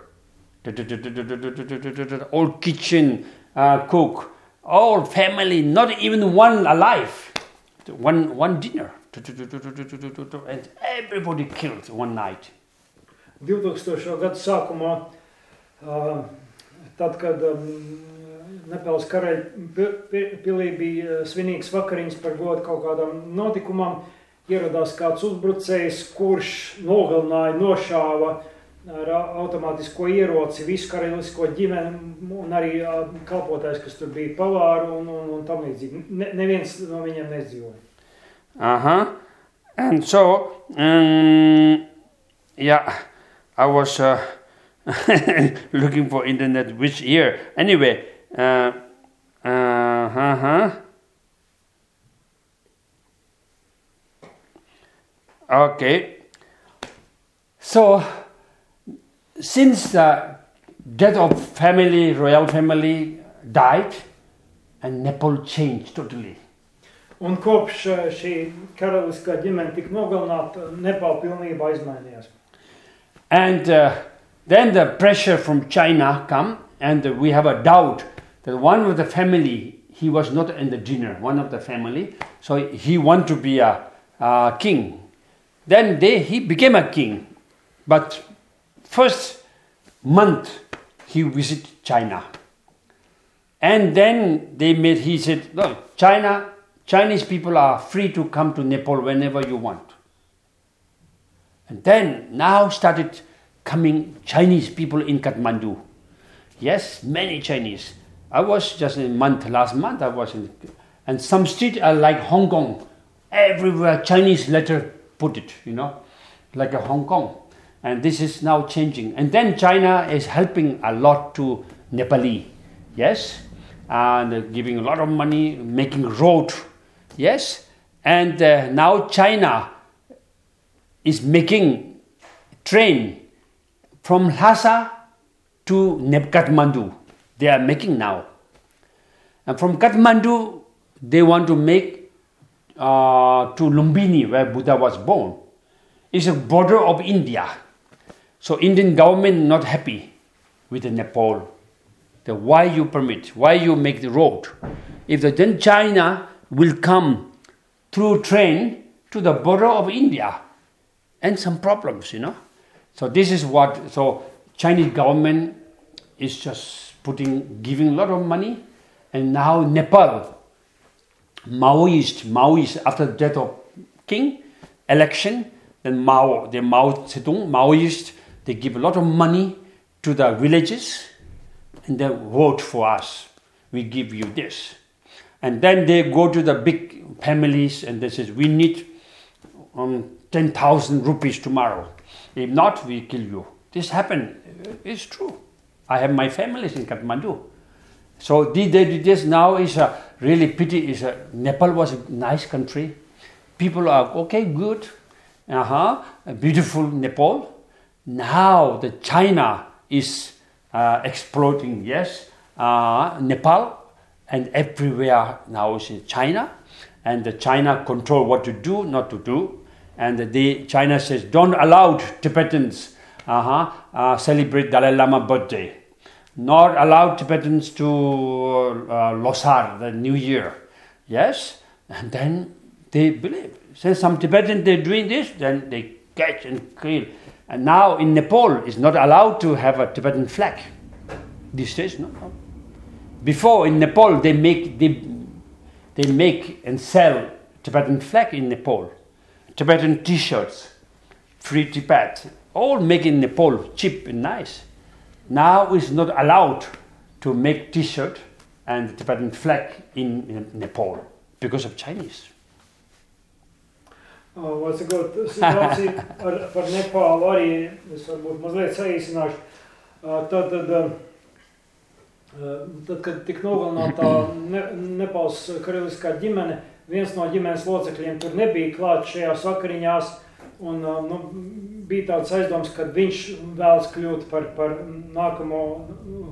B: all kitchen uh, cook, all family, not even one alive, one one dinner, and everybody killed one night.
A: 2000. gadu sākumā, uh, tad, kad um, Nepāls karaļa pi- pi- pilī bija svinīgs vakariņas par godu kaut kādam notikumam, ieradās kāds uzbrucējs, kurš nogalināja, nošāva ar automātisko ieroci visu karalisko ģimeni un arī kalpotājs, kas tur bija pavāru un, un, un tam līdzīgi. Ne, neviens no viņiem nezdzīvoja.
B: Uh huh. And so, um, yeah, I was uh, [LAUGHS] looking for internet which year. Anyway, uh, uh huh. Okay. So, since the death of family, royal family died, and Nepal changed totally.
A: Un kopš šī karaliskā ģimene tika nogalināta, Nepāla pilnībā izmainījās.
B: And uh, then the pressure from China come, and we have a doubt that one of the family he was not in the dinner, one of the family, so he want to be a, a king. Then they, he became a king, but first month he visit China, and then they made. He said, "No, China, Chinese people are free to come to Nepal whenever you want." And then now started coming Chinese people in Kathmandu. Yes, many Chinese. I was just a month last month. I was in, and some street are like Hong Kong. Everywhere Chinese letter put it, you know, like a Hong Kong. And this is now changing. And then China is helping a lot to Nepali, yes, and giving a lot of money, making road, yes. And uh, now China is making train from Lhasa to Kathmandu. They are making now. And from Kathmandu, they want to make uh, to Lumbini, where Buddha was born. It's a border of India. So Indian government not happy with the Nepal. The why you permit, why you make the road. If the, then China will come through train to the border of India and some problems, you know. So this is what so Chinese government is just putting giving a lot of money and now Nepal Maoist Maoist after the death of king election then Mao the Mao Zedong Maoist they give a lot of money to the villages and they vote for us we give you this and then they go to the big families and they says we need um, 10,000 rupees tomorrow. If not, we kill you. This happened. It's true. I have my families in Kathmandu. So they did this now is a really pity. Is a Nepal was a nice country. People are okay, good, uh huh, beautiful Nepal. Now the China is uh, exploiting. Yes, uh, Nepal and everywhere now is China, and the China control what to do, not to do, and the China says don't allow Tibetans uh-huh, uh, celebrate Dalai Lama birthday, not allow Tibetans to uh, Losar, the New Year, yes, and then they believe. Since some Tibetans they're doing this, then they catch and kill. And now in Nepal, it's not allowed to have a Tibetan flag. These days, no. Before in Nepal, they make they, they make and sell Tibetan flag in Nepal, Tibetan T-shirts, free Tibet, all made in Nepal, cheap and nice. Now it's not allowed to make T-shirt and Tibetan flag in, in Nepal because of Chinese.
A: Uh, Sakot, situācija ar, par Nepālu arī es varbūt mazliet saīsināšu. Tad, tad, tad, kad tika nogalināta ne, Nepāls karaliskā ģimene, viens no ģimenes locekļiem tur nebija klāts šajās vakariņās. Un, uh, nu, bija tāds aizdoms, ka viņš vēlas kļūt par, par nākamo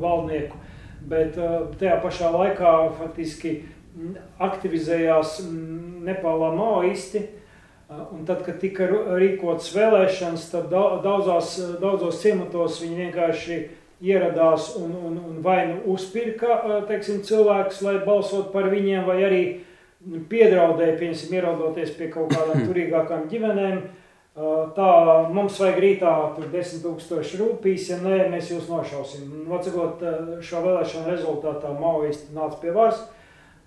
A: valdnieku. Bet uh, tajā pašā laikā faktiski aktivizējās Nepālā maoisti. Un tad, kad tika rīkotas vēlēšanas, tad daudzās, daudzos ciematos viņi vienkārši ieradās un, un, un vai nu uzpirka teiksim, cilvēkus, lai balsot par viņiem, vai arī piedraudēja, piemēram, ierodoties pie kaut kādām [CLEARS THROAT] turīgākām ģimenēm. Tā mums vajag rītā tur 10 tūkstoši rūpīs, ja nē, mēs jūs nošausim. Vacakot šo vēlēšanu rezultātā maoisti nāca pie varas.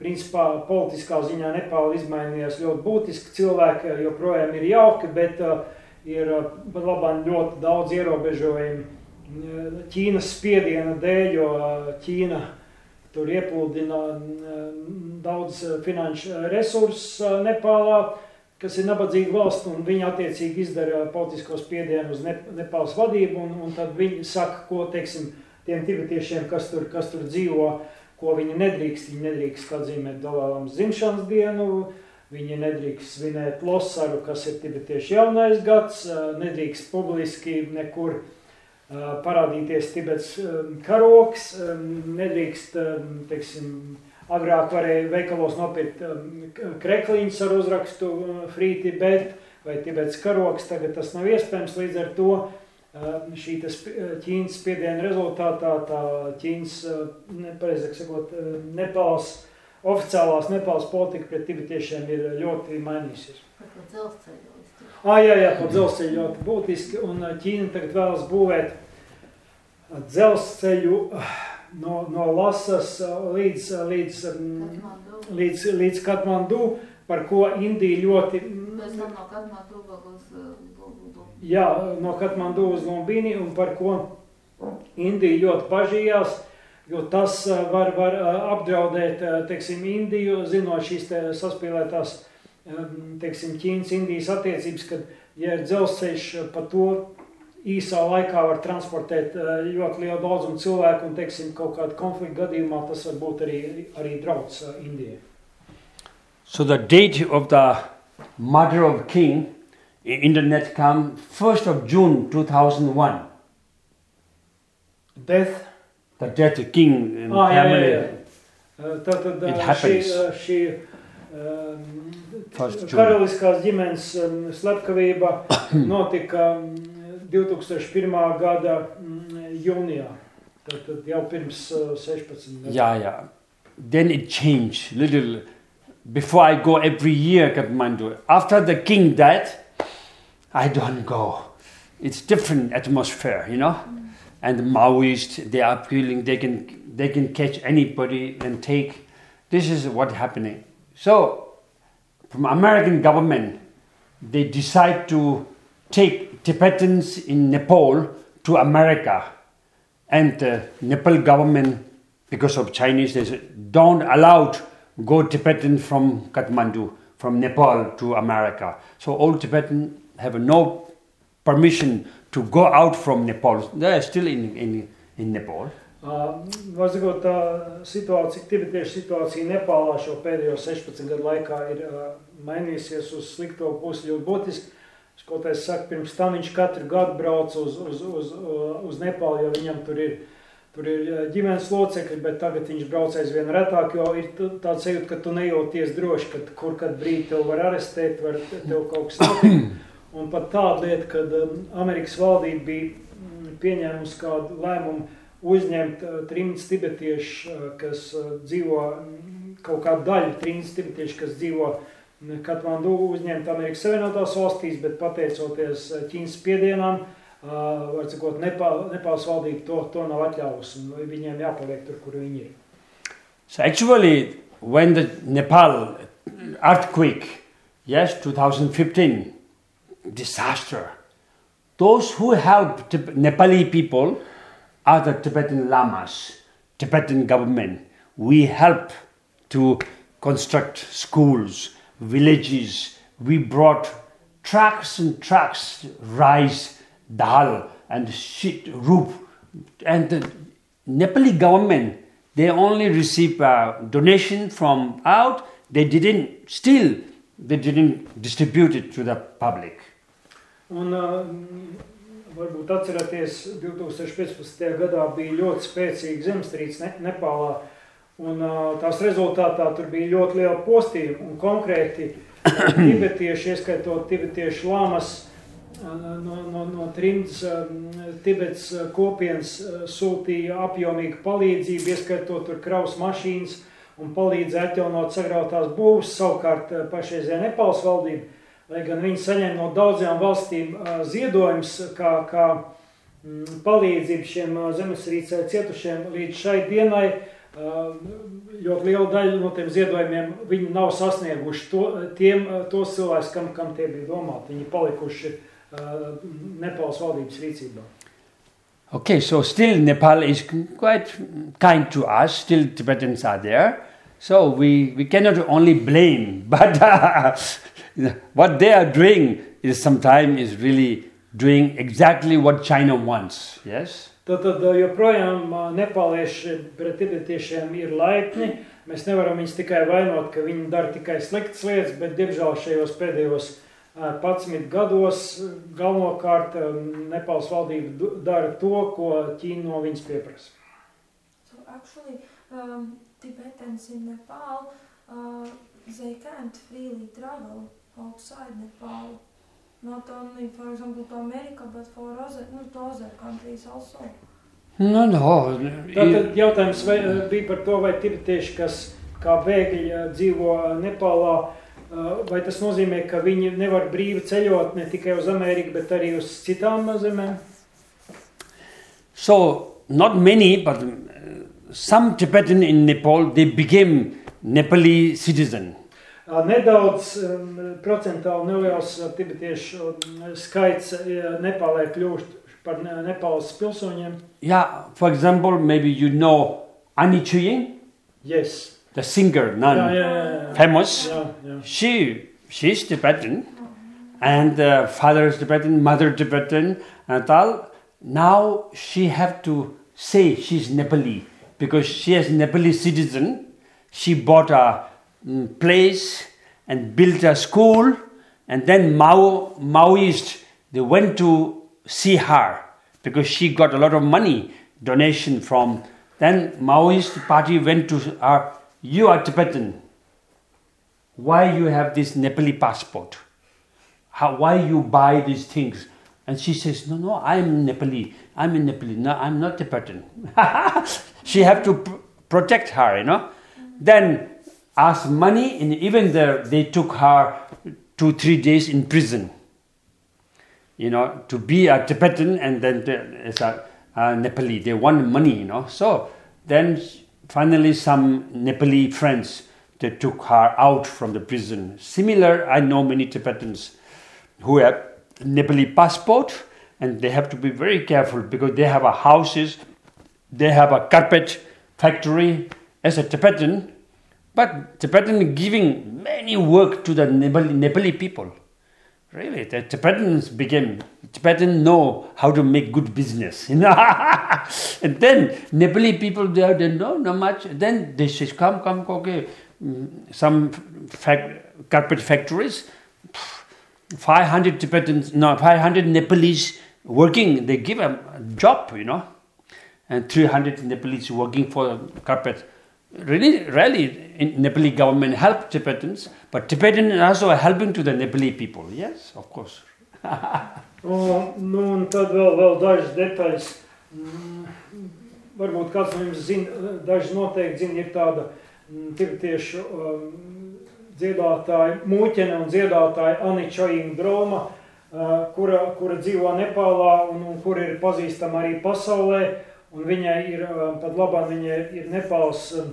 A: Principā politiskā ziņā Nepāla izmainījās ļoti būtiski. Cilvēki joprojām ir jauki, bet ir pat labāk ļoti daudz ierobežojumu Ķīnas spiediena dēļ, jo Ķīna tur iepludina daudz finanšu resursu Nepālā, kas ir nabadzīga valsts, un viņi attiecīgi izdara politisko spiedienu uz Nepālas vadību, un, un tad viņi saka, ko, teiksim, tiem tibetiešiem, kas tur, kas tur dzīvo, ko viņi nedrīkst. Viņi nedrīkst atzīmēt Dalālams dzimšanas dienu, viņi nedrīkst svinēt losaru, kas ir tibetiešu jaunais gads, nedrīkst publiski nekur parādīties Tibets karoks, nedrīkst, teiksim, agrāk varēja veikalos nopirkt krekliņus ar uzrakstu Free Tibet vai Tibets karoks, tagad tas nav iespējams, līdz ar to šī Ķīnas spiediena rezultātā tā Ķīnas, nepareizāk sakot, Nepāls, oficiālās Nepāls politika pret tibetiešiem ir ļoti mainījusies.
D: Par dzelzceļu.
A: Ah, jā, jā, par dzelzceļu ļoti būtiski, un Ķīna tagad vēlas būvēt dzelzceļu no, no Lasas līdz, līdz,
D: Katmandu.
A: līdz, līdz Katmandu, par ko Indija ļoti
D: Pēc tam no Katmandu uz Bulbudu.
A: Jā, no Katmandu uz Lumbini, un par ko Indija ļoti bažījās, jo tas eh, var, var eh, apdraudēt, eh, teiksim, Indiju, zinot šīs te saspīlētās, teiksim, Ķīnas-Indijas attiecības, kad, ja ir dzelzceļš pa to īsā laikā var transportēt ļoti lielu daudzumu cilvēku, un, teiksim, kaut kādu konfliktu gadījumā tas var būt arī, arī drauds Indijai.
B: So the date of the murder of king in internet come 1st of June 2001.
A: Death
B: The death of king in
A: Ah, jā, jā,
B: family.
A: jā. Tātad
B: It
A: šī,
B: happens.
A: šī
B: First June.
A: Karaliskās ģimenes um, slepkavība [COUGHS] notika um, 2001. gada um, jūnijā. Tātad jau pirms uh, 16 gadiem.
B: Yeah, yeah. Then it changed little. Before I go every year Kathmandu. After the king died, I don't go. It's different atmosphere, you know. And the Maoists, they are feeling they can they can catch anybody and take. This is what happening. So, from American government, they decide to take Tibetans in Nepal to America and the Nepal government, because of Chinese, they don't allow go Tibetan from Kathmandu, from Nepal to America. So all Tibetan have no permission to go out from Nepal. They are still in, in, in Nepal.
A: Vajadzīgot tā situācija, tibetiešu situācija Nepālā šo pēdējo 16 gadu laikā ir mainījusies uz slikto pusi ļoti būtiski. Es saku, pirms tam viņš katru gadu brauc uz, uz, uz, uz Nepālu, jo viņam tur ir, tur ir ģimenes locekļi, bet tagad viņš brauc aizvien retāk, jo ir tāds sajūta, ka tu nejūties droši, ka kur kad brīdi tev var arestēt, var tev kaut kas notikt. Un pat tāda lieta, kad Amerikas valdība bija pieņēmusi kādu lēmumu uzņemt trījus tibetiešus, kas dzīvo kaut kādu daļu trījus tibetiešu, kas dzīvo Katmandu, uzņemt Amerikas Savienotās valstīs, bet pateicoties uh, Ķīnas spiedienām, uh, var sakot, Nepāl, Nepāls valdība to, to nav atļāvusi, un viņiem jāpaliek tur, kur viņi ir.
B: So actually, when the Nepal earthquake, yes, 2015, disaster, those who help Tib- Nepali people the Tibetan lamas, Tibetan government. We help to construct schools, villages. We brought trucks and trucks rice, dal, and shit, roop. And the Nepali government, they only receive uh, donation from out. They didn't, still, they didn't distribute it to the public.
A: Uh, varbūt atceraties, 2015. gadā bija ļoti spēcīga zemestrīce Ne Nepālā. Un, tās rezultātā tur bija ļoti liela postījuma. Konkrēti tibetieši, ieskaitot tibetiešu lamas, no, no, no trimdas Tibets kopienas sūtīja apjomīgu palīdzību, ieskaitot tur kraus mašīnas un palīdzēja atjaunot sagrautās būvs. Savukārt pašreizējā Nepāls valdība lai gan viņi saņem no daudzām valstīm ziedojumus, kā, kā mm, palīdzību šiem zemestrīcē cietušiem līdz šai dienai. Ļoti liela daļa no tiem ziedojumiem viņi nav sasnieguši to, tiem, tos cilvēkus, kam, kam tie bija domāti. Viņi palikuši Nepāles valdības rīcībā.
B: Okay, so still Nepal is quite kind to us. Still Tibetans are there, so we, we cannot only blame, [LAUGHS] but [LAUGHS] what they are doing is sometimes is really doing exactly what China wants. Yes.
A: Tad, tad joprojām nepālieši pret tibetiešiem ir laipni. Mēs nevaram viņus tikai vainot, ka viņi dara tikai sliktas lietas, bet diemžēl šajos pēdējos 11 gados galvenokārt Nepāls valdība dara to, ko Ķīna no viņas pieprasa.
C: So actually, um, Tibetans in Nepal, uh, they can't freely travel outside Nepal. Not only, for example, to America, but for other, no, to other countries also.
B: No, no.
A: Tātad jautājums vai, bija par to, vai tibetieši, kas kā bēgļi dzīvo Nepālā, vai tas nozīmē, ka viņi nevar brīvi ceļot ne tikai uz Ameriku, bet arī uz citām zemēm?
B: So, not many, but some Tibetan in Nepal, they became Nepali citizen.
A: Nedaudz procentāli neliels tibetiešu skaits Nepālē kļūst par Nepāles pilsoņiem.
B: Yeah, for example, maybe you know Ani Choying,
A: Yes.
B: the singer, nun,
A: jā, jā.
B: famous. She, she's Tibetan, and uh, father is Tibetan, mother Tibetan, and all. Now she have to say she's Nepali because she is Nepali citizen. She bought a Mm, place and built a school, and then Mao Maoist they went to see her because she got a lot of money donation from. Then Maoist party went to her. You are Tibetan why you have this Nepali passport? How, why you buy these things? And she says, no, no, I'm Nepali. I'm in Nepali. No, I'm not Tibetan. [LAUGHS] she have to pr- protect her, you know. Then ask money, and even there they took her two, three days in prison. You know, to be a Tibetan and then to- as a, a Nepali. They want money, you know. So then finally some Nepali friends they took her out from the prison. Similar, I know many Tibetans who have Nepali passport and they have to be very careful because they have a houses, they have a carpet factory as a Tibetan, but Tibetan giving many work to the Nepali, Nepali people. Really, the Tibetans became Tibetan know how to make good business, you [LAUGHS] know. and then Nepali people there they know not much. Then they say, come, come, okay. Mm, Some fac- carpet factories, 500 Tibetans, no, 500 Nepalese working. They give a job, you know, and 300 Nepalese working for carpet. Really, really, Nepali government help Tibetans, but Tibetan also are helping to the Nepali people. Yes, of course. [LAUGHS]
A: Un, nu, un tad vēl, vēl dažas detaļas. Mm, Varbūt kāds no jums zina, daži noteikti zina, ir tāda tibetiešu um, dziedātāja, mūķene un dziedātāja Aniča Indroma, uh, kura, kura dzīvo Nepālā un, un kur ir pazīstama arī pasaulē. Un viņai ir um, pat labāk, viņai ir Nepāls um,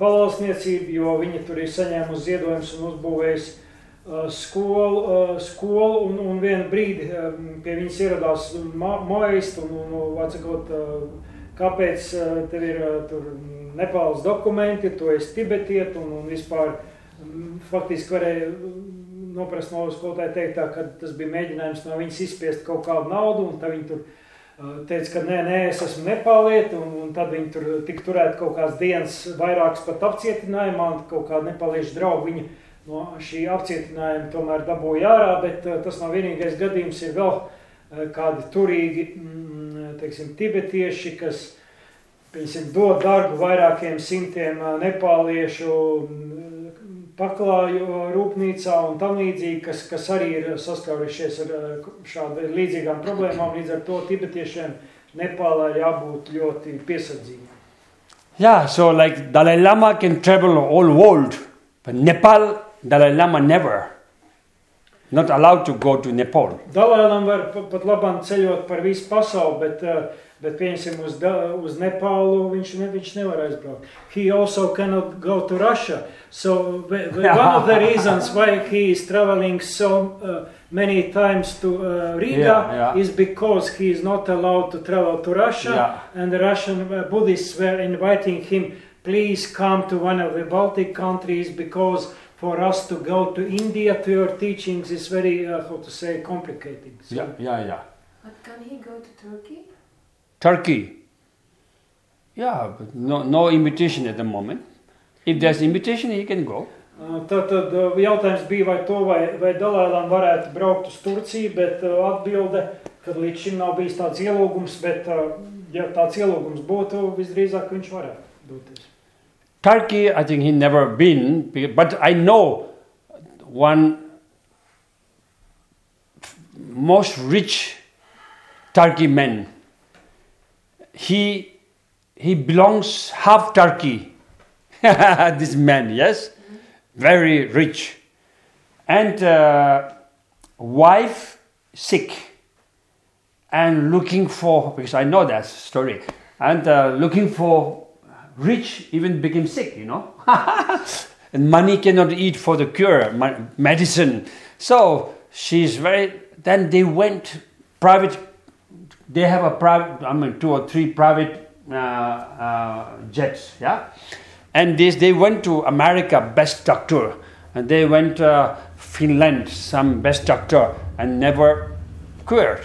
A: pavalsniecība, jo viņa tur ir saņēmusi ziedojumus un uzbūvējusi uh, skolu, uh, skolu un, un vienu brīdi um, pie viņas ieradās mājas un, un, un vecākot, uh, kāpēc tev ir tur Nepāles dokumenti, tu esi tibetiet un, un vispār um, faktiski varēja noprast no skolotāja teiktā, ka tas bija mēģinājums no viņas izspiest kaut kādu naudu, un tad viņi tur teica, ka nē, nē, es esmu nepālieta, un, un tad viņi tur tik turēt kaut kādas dienas vairākas pat apcietinājumā, un kaut kāda nepalieša drauga viņa no šī apcietinājuma tomēr dabūja ārā, bet tas nav vienīgais gadījums, ir vēl kādi turīgi, mm, teiksim, tibetieši, kas, piemēram, dod darbu vairākiem simtiem nepāliešu paklāju rūpnīcā un tam līdzīgi, kas, kas arī ir saskārušies ar ā, šādām līdzīgām problēmām. Līdz ar to tibetiešiem Nepālā jābūt ļoti piesardzīgiem.
B: Yeah, so like Dalai Lama can travel all world, but Nepal, Dalai Lama never. Not allowed to go to Nepal.
A: Dalēlam var pa- pat labāk ceļot par visu pasauli, bet, ā, bet pieņemsim uz, Da- uz Nepālu viņš, ne, viņš nevar aizbraukt. He also cannot go to Russia. So the- the- one of the [LAUGHS] reasons why he is traveling so uh, many times to uh, Riga
B: Yeah, yeah.
A: is because he is not allowed to travel to Russia.
B: Yeah.
A: And the Russian uh, Buddhists were inviting him, please come to one of the Baltic countries because for us to go to India to your teachings is very, uh, how to say, complicated. So,
B: Yeah, yeah, yeah.
E: But can he go to Turkey?
B: Turkey. Yeah, but no, no invitation at the moment. If there's invitation, he can go.
A: uh, uh, jautājums bija, vai to vai, vai Dalēlam varētu braukt uz Turciju, bet uh, atbilde, ka līdz šim nav bijis tāds ielūgums, bet ja tāds ielūgums būtu, visdrīzāk viņš varētu doties.
B: Turkey, I think he never been, but I know one most rich Turkey man. He he belongs half Turkey. [LAUGHS] this man, yes, very rich, and uh, wife sick, and looking for because I know that story, and uh, looking for rich even became sick, you know. [LAUGHS] and money cannot eat for the cure, medicine. So she's very. Then they went private. They have a private. I mean, two or three private uh, uh, jets. Yeah, and this they went to America, best doctor, and they went uh, Finland, some best doctor, and never cured.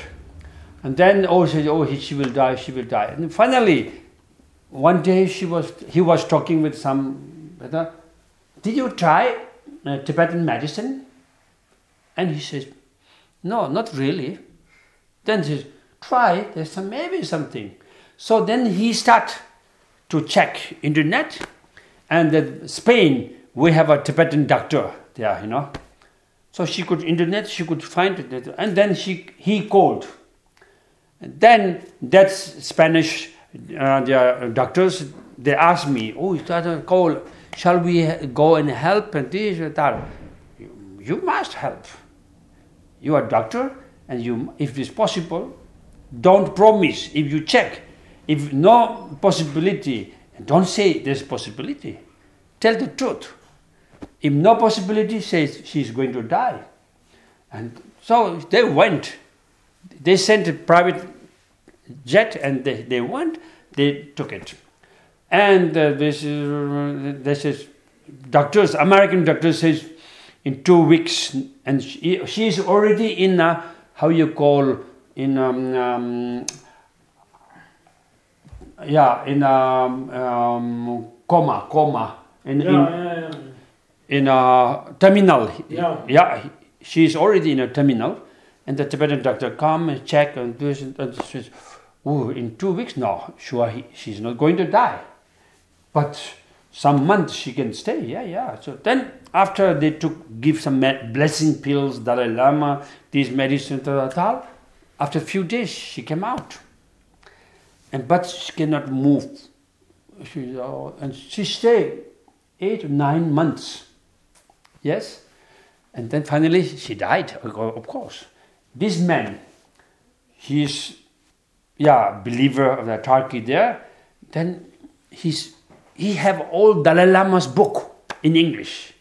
B: And then oh, she, oh, she will die, she will die. And finally, one day she was, he was talking with some, did you try uh, Tibetan medicine? And he says, no, not really. Then he says, try, there's some, maybe something. So then he start to check internet, and that Spain, we have a Tibetan doctor there, you know. So she could internet, she could find it, and then she he called. And then that's Spanish uh, the doctors. They asked me, "Oh, is that a call? Shall we go and help and this and that?" You, you must help. You are doctor, and you, if it's possible, don't promise. If you check, if no possibility, don't say there's possibility. Tell the truth. If no possibility, says she's going to die. And so they went. They sent a private jet and they, they went, they took it. And uh, this, is, this is doctors, American doctor says in two weeks, and she, she's already in a, how you call, in um, um, yeah, in um, um, coma, coma, in,
A: Jā,
B: in,
A: jā, jā.
B: in a terminal.
A: Yeah.
B: yeah, she's already in a terminal, and the Tibetan doctor come and check and do this and and says, "Oh, in two weeks now, sure, he, she's not going to die, but some months she can stay." Yeah, yeah. So then, after they took give some med- blessing pills, Dalai Lama, these medicine, tal, tal, after a few days she came out, and but she cannot move. She, uh, and she stayed eight or nine months. Yes? And then finally she died, of course. This man, he's, yeah, believer of the Turkey there. Then he's, he have all Dalai Lama's book in English.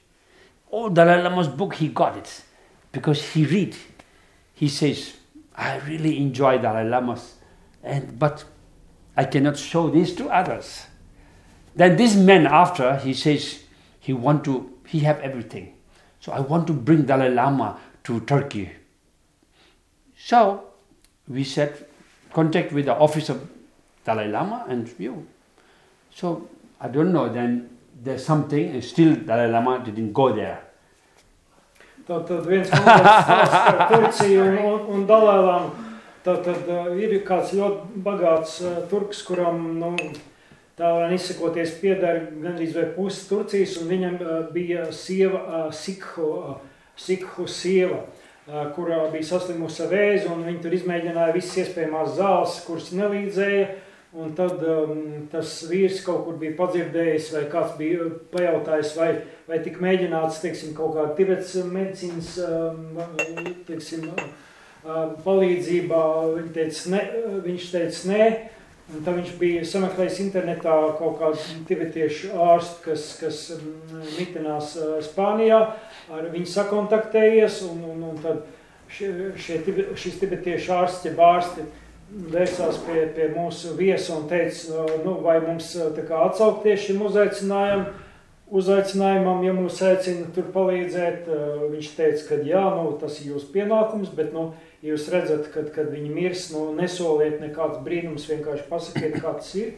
B: All Dalai Lama's book, he got it because he read. He says, I really enjoy Dalai Lama's, and, but I cannot show this to others. Then this man after, he says, he want to, he have everything. So I want to bring Dalai Lama to Turkey. So we set contact with the office of Dalai Lama and you. So I don't know. Then there's something. and Still, Dalai Lama didn't go there.
A: Tad, tad viens stāsts par [LAUGHS] Turciju un, un, un Dalēlām. Tad, tad uh, ir kāds ļoti bagāts uh, turks, kuram, nu, tā var izsakoties, pieder gandrīz vai pusi Turcijas, un viņam uh, bija sieva, uh, Sikhu, uh, Sikhu sieva, uh, kurā bija saslimusi ar vēzi, un viņi tur izmēģināja visas iespējamās zāles, kuras nelīdzēja, Un tad um, tas vīrs kaut kur bija padzirdējis, vai kāds bija pajautājis, vai, vai tika mēģināts teiksim, kaut kāda tibets medicīnas um, teiksim, um, palīdzībā. Viņš teica, ne, viņš teica nē. Un tad viņš bija sameklējis internetā kaut kādu tibetiešu ārstu, kas, kas um, mitinās uh, Spānijā. Ar viņu sakontaktējies, un, un, un tad šie, šie, šis tibetiešu ārsts, ja ārsti vērsās pie, pie mūsu viesa un teica, nu, vai mums kā, atsaukties šim uzaicinājumam, uzaicinājumam, ja mūs aicina tur palīdzēt. Viņš teica, ka jā, nu, tas ir jūsu pienākums, bet, nu, jūs redzat, kad, kad viņi mirs, nu, nesoliet nekāds brīnums, vienkārši pasakiet, kā tas ir.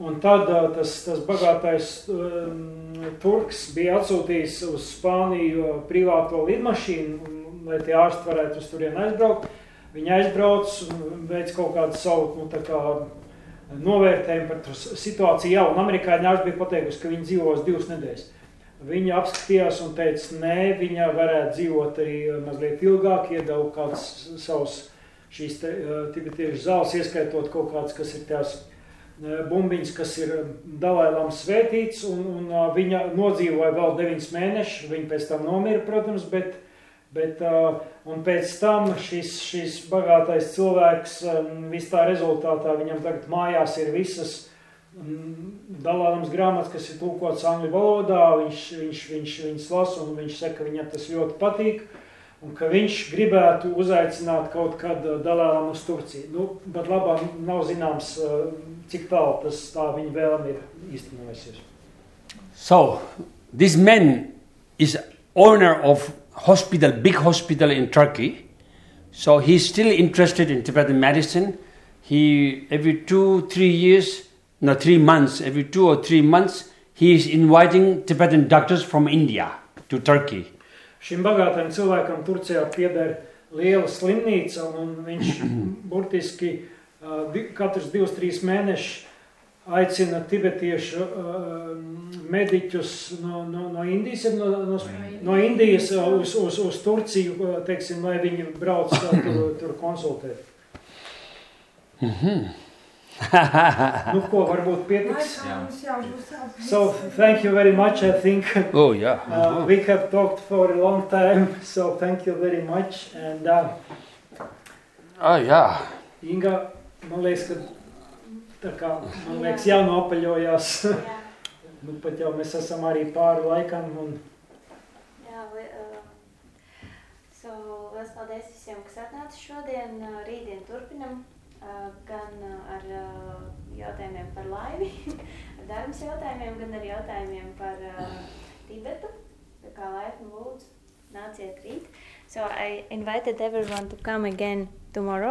A: Un tad tas, tas bagātais um, turks bija atsūtījis uz Spāniju privāto lidmašīnu, lai tie ārsti varētu uz turieni aizbraukt. Viņi aizbrauc un veic kaut kādu savu nu, kā, novērtējumu par to situāciju. Jā, un amerikāņi ārsti bija pateikusi, ka viņi dzīvos divas nedēļas. Viņa apskatījās un teica, nē, viņa varētu dzīvot arī mazliet ilgāk, iedeva kāds savus šīs te, tibetiešu zāles, ieskaitot kaut kāds, kas ir tās bumbiņas, kas ir dalēlām svētīts, un, un viņa nodzīvoja vēl 9 mēnešus, viņa pēc tam nomira, protams, bet Bet, uh, un pēc tam šis, šis bagātais cilvēks, vis tā rezultātā viņam tagad mājās ir visas dalāmas grāmatas, kas ir tulkotas angļu valodā, viņš, viņš, viņš viņas lasa un viņš saka, ka viņam tas ļoti patīk. Un ka viņš gribētu uzaicināt kaut kad uh, dalām uz Turciju. Nu, bet labā nav zināms, uh, cik tālu tas tā viņa vēlme ir īstenojusies.
B: So, this man is owner of hospital, big hospital in Turkey. So he's still interested in Tibetan medicine. He every two, three years, no, three months, every two or three months, he is inviting Tibetan doctors from India to Turkey.
A: Šim bagātam cilvēkam Turcijā pieder liela slimnīca, un viņš [CLEARS THROAT] burtiski uh, katrs divus, trīs mēnešus aicina tibetiešu uh, mediķus no, no, no Indijas, no, no, no Indijas uz, uz, uz Turciju, teiksim, lai viņi brauc tur, tur konsultēt. Mm -hmm. nu, ko varbūt pietiks? So, thank you very much, I think.
B: Oh, yeah.
A: Uh, we have talked for a long time, so thank you very much. And, uh,
B: oh, yeah.
A: Inga, man liekas, ka Tā kā, man liekas, jānopaļojās. [LAUGHS] Jā. [LAUGHS] nu, pat jau mēs esam arī pāri laikam. Un...
F: Jā, li, uh, so, liels paldies visiem, kas atnāca šodien. Uh, rītdien turpinam uh, gan uh, ar uh, jautājumiem par laivi, [LAUGHS] ar darbas jautājumiem, gan ar jautājumiem par uh, Tibetu. Tā kā laipni lūdzu, nāciet rīt. So I invited everyone to come again tomorrow.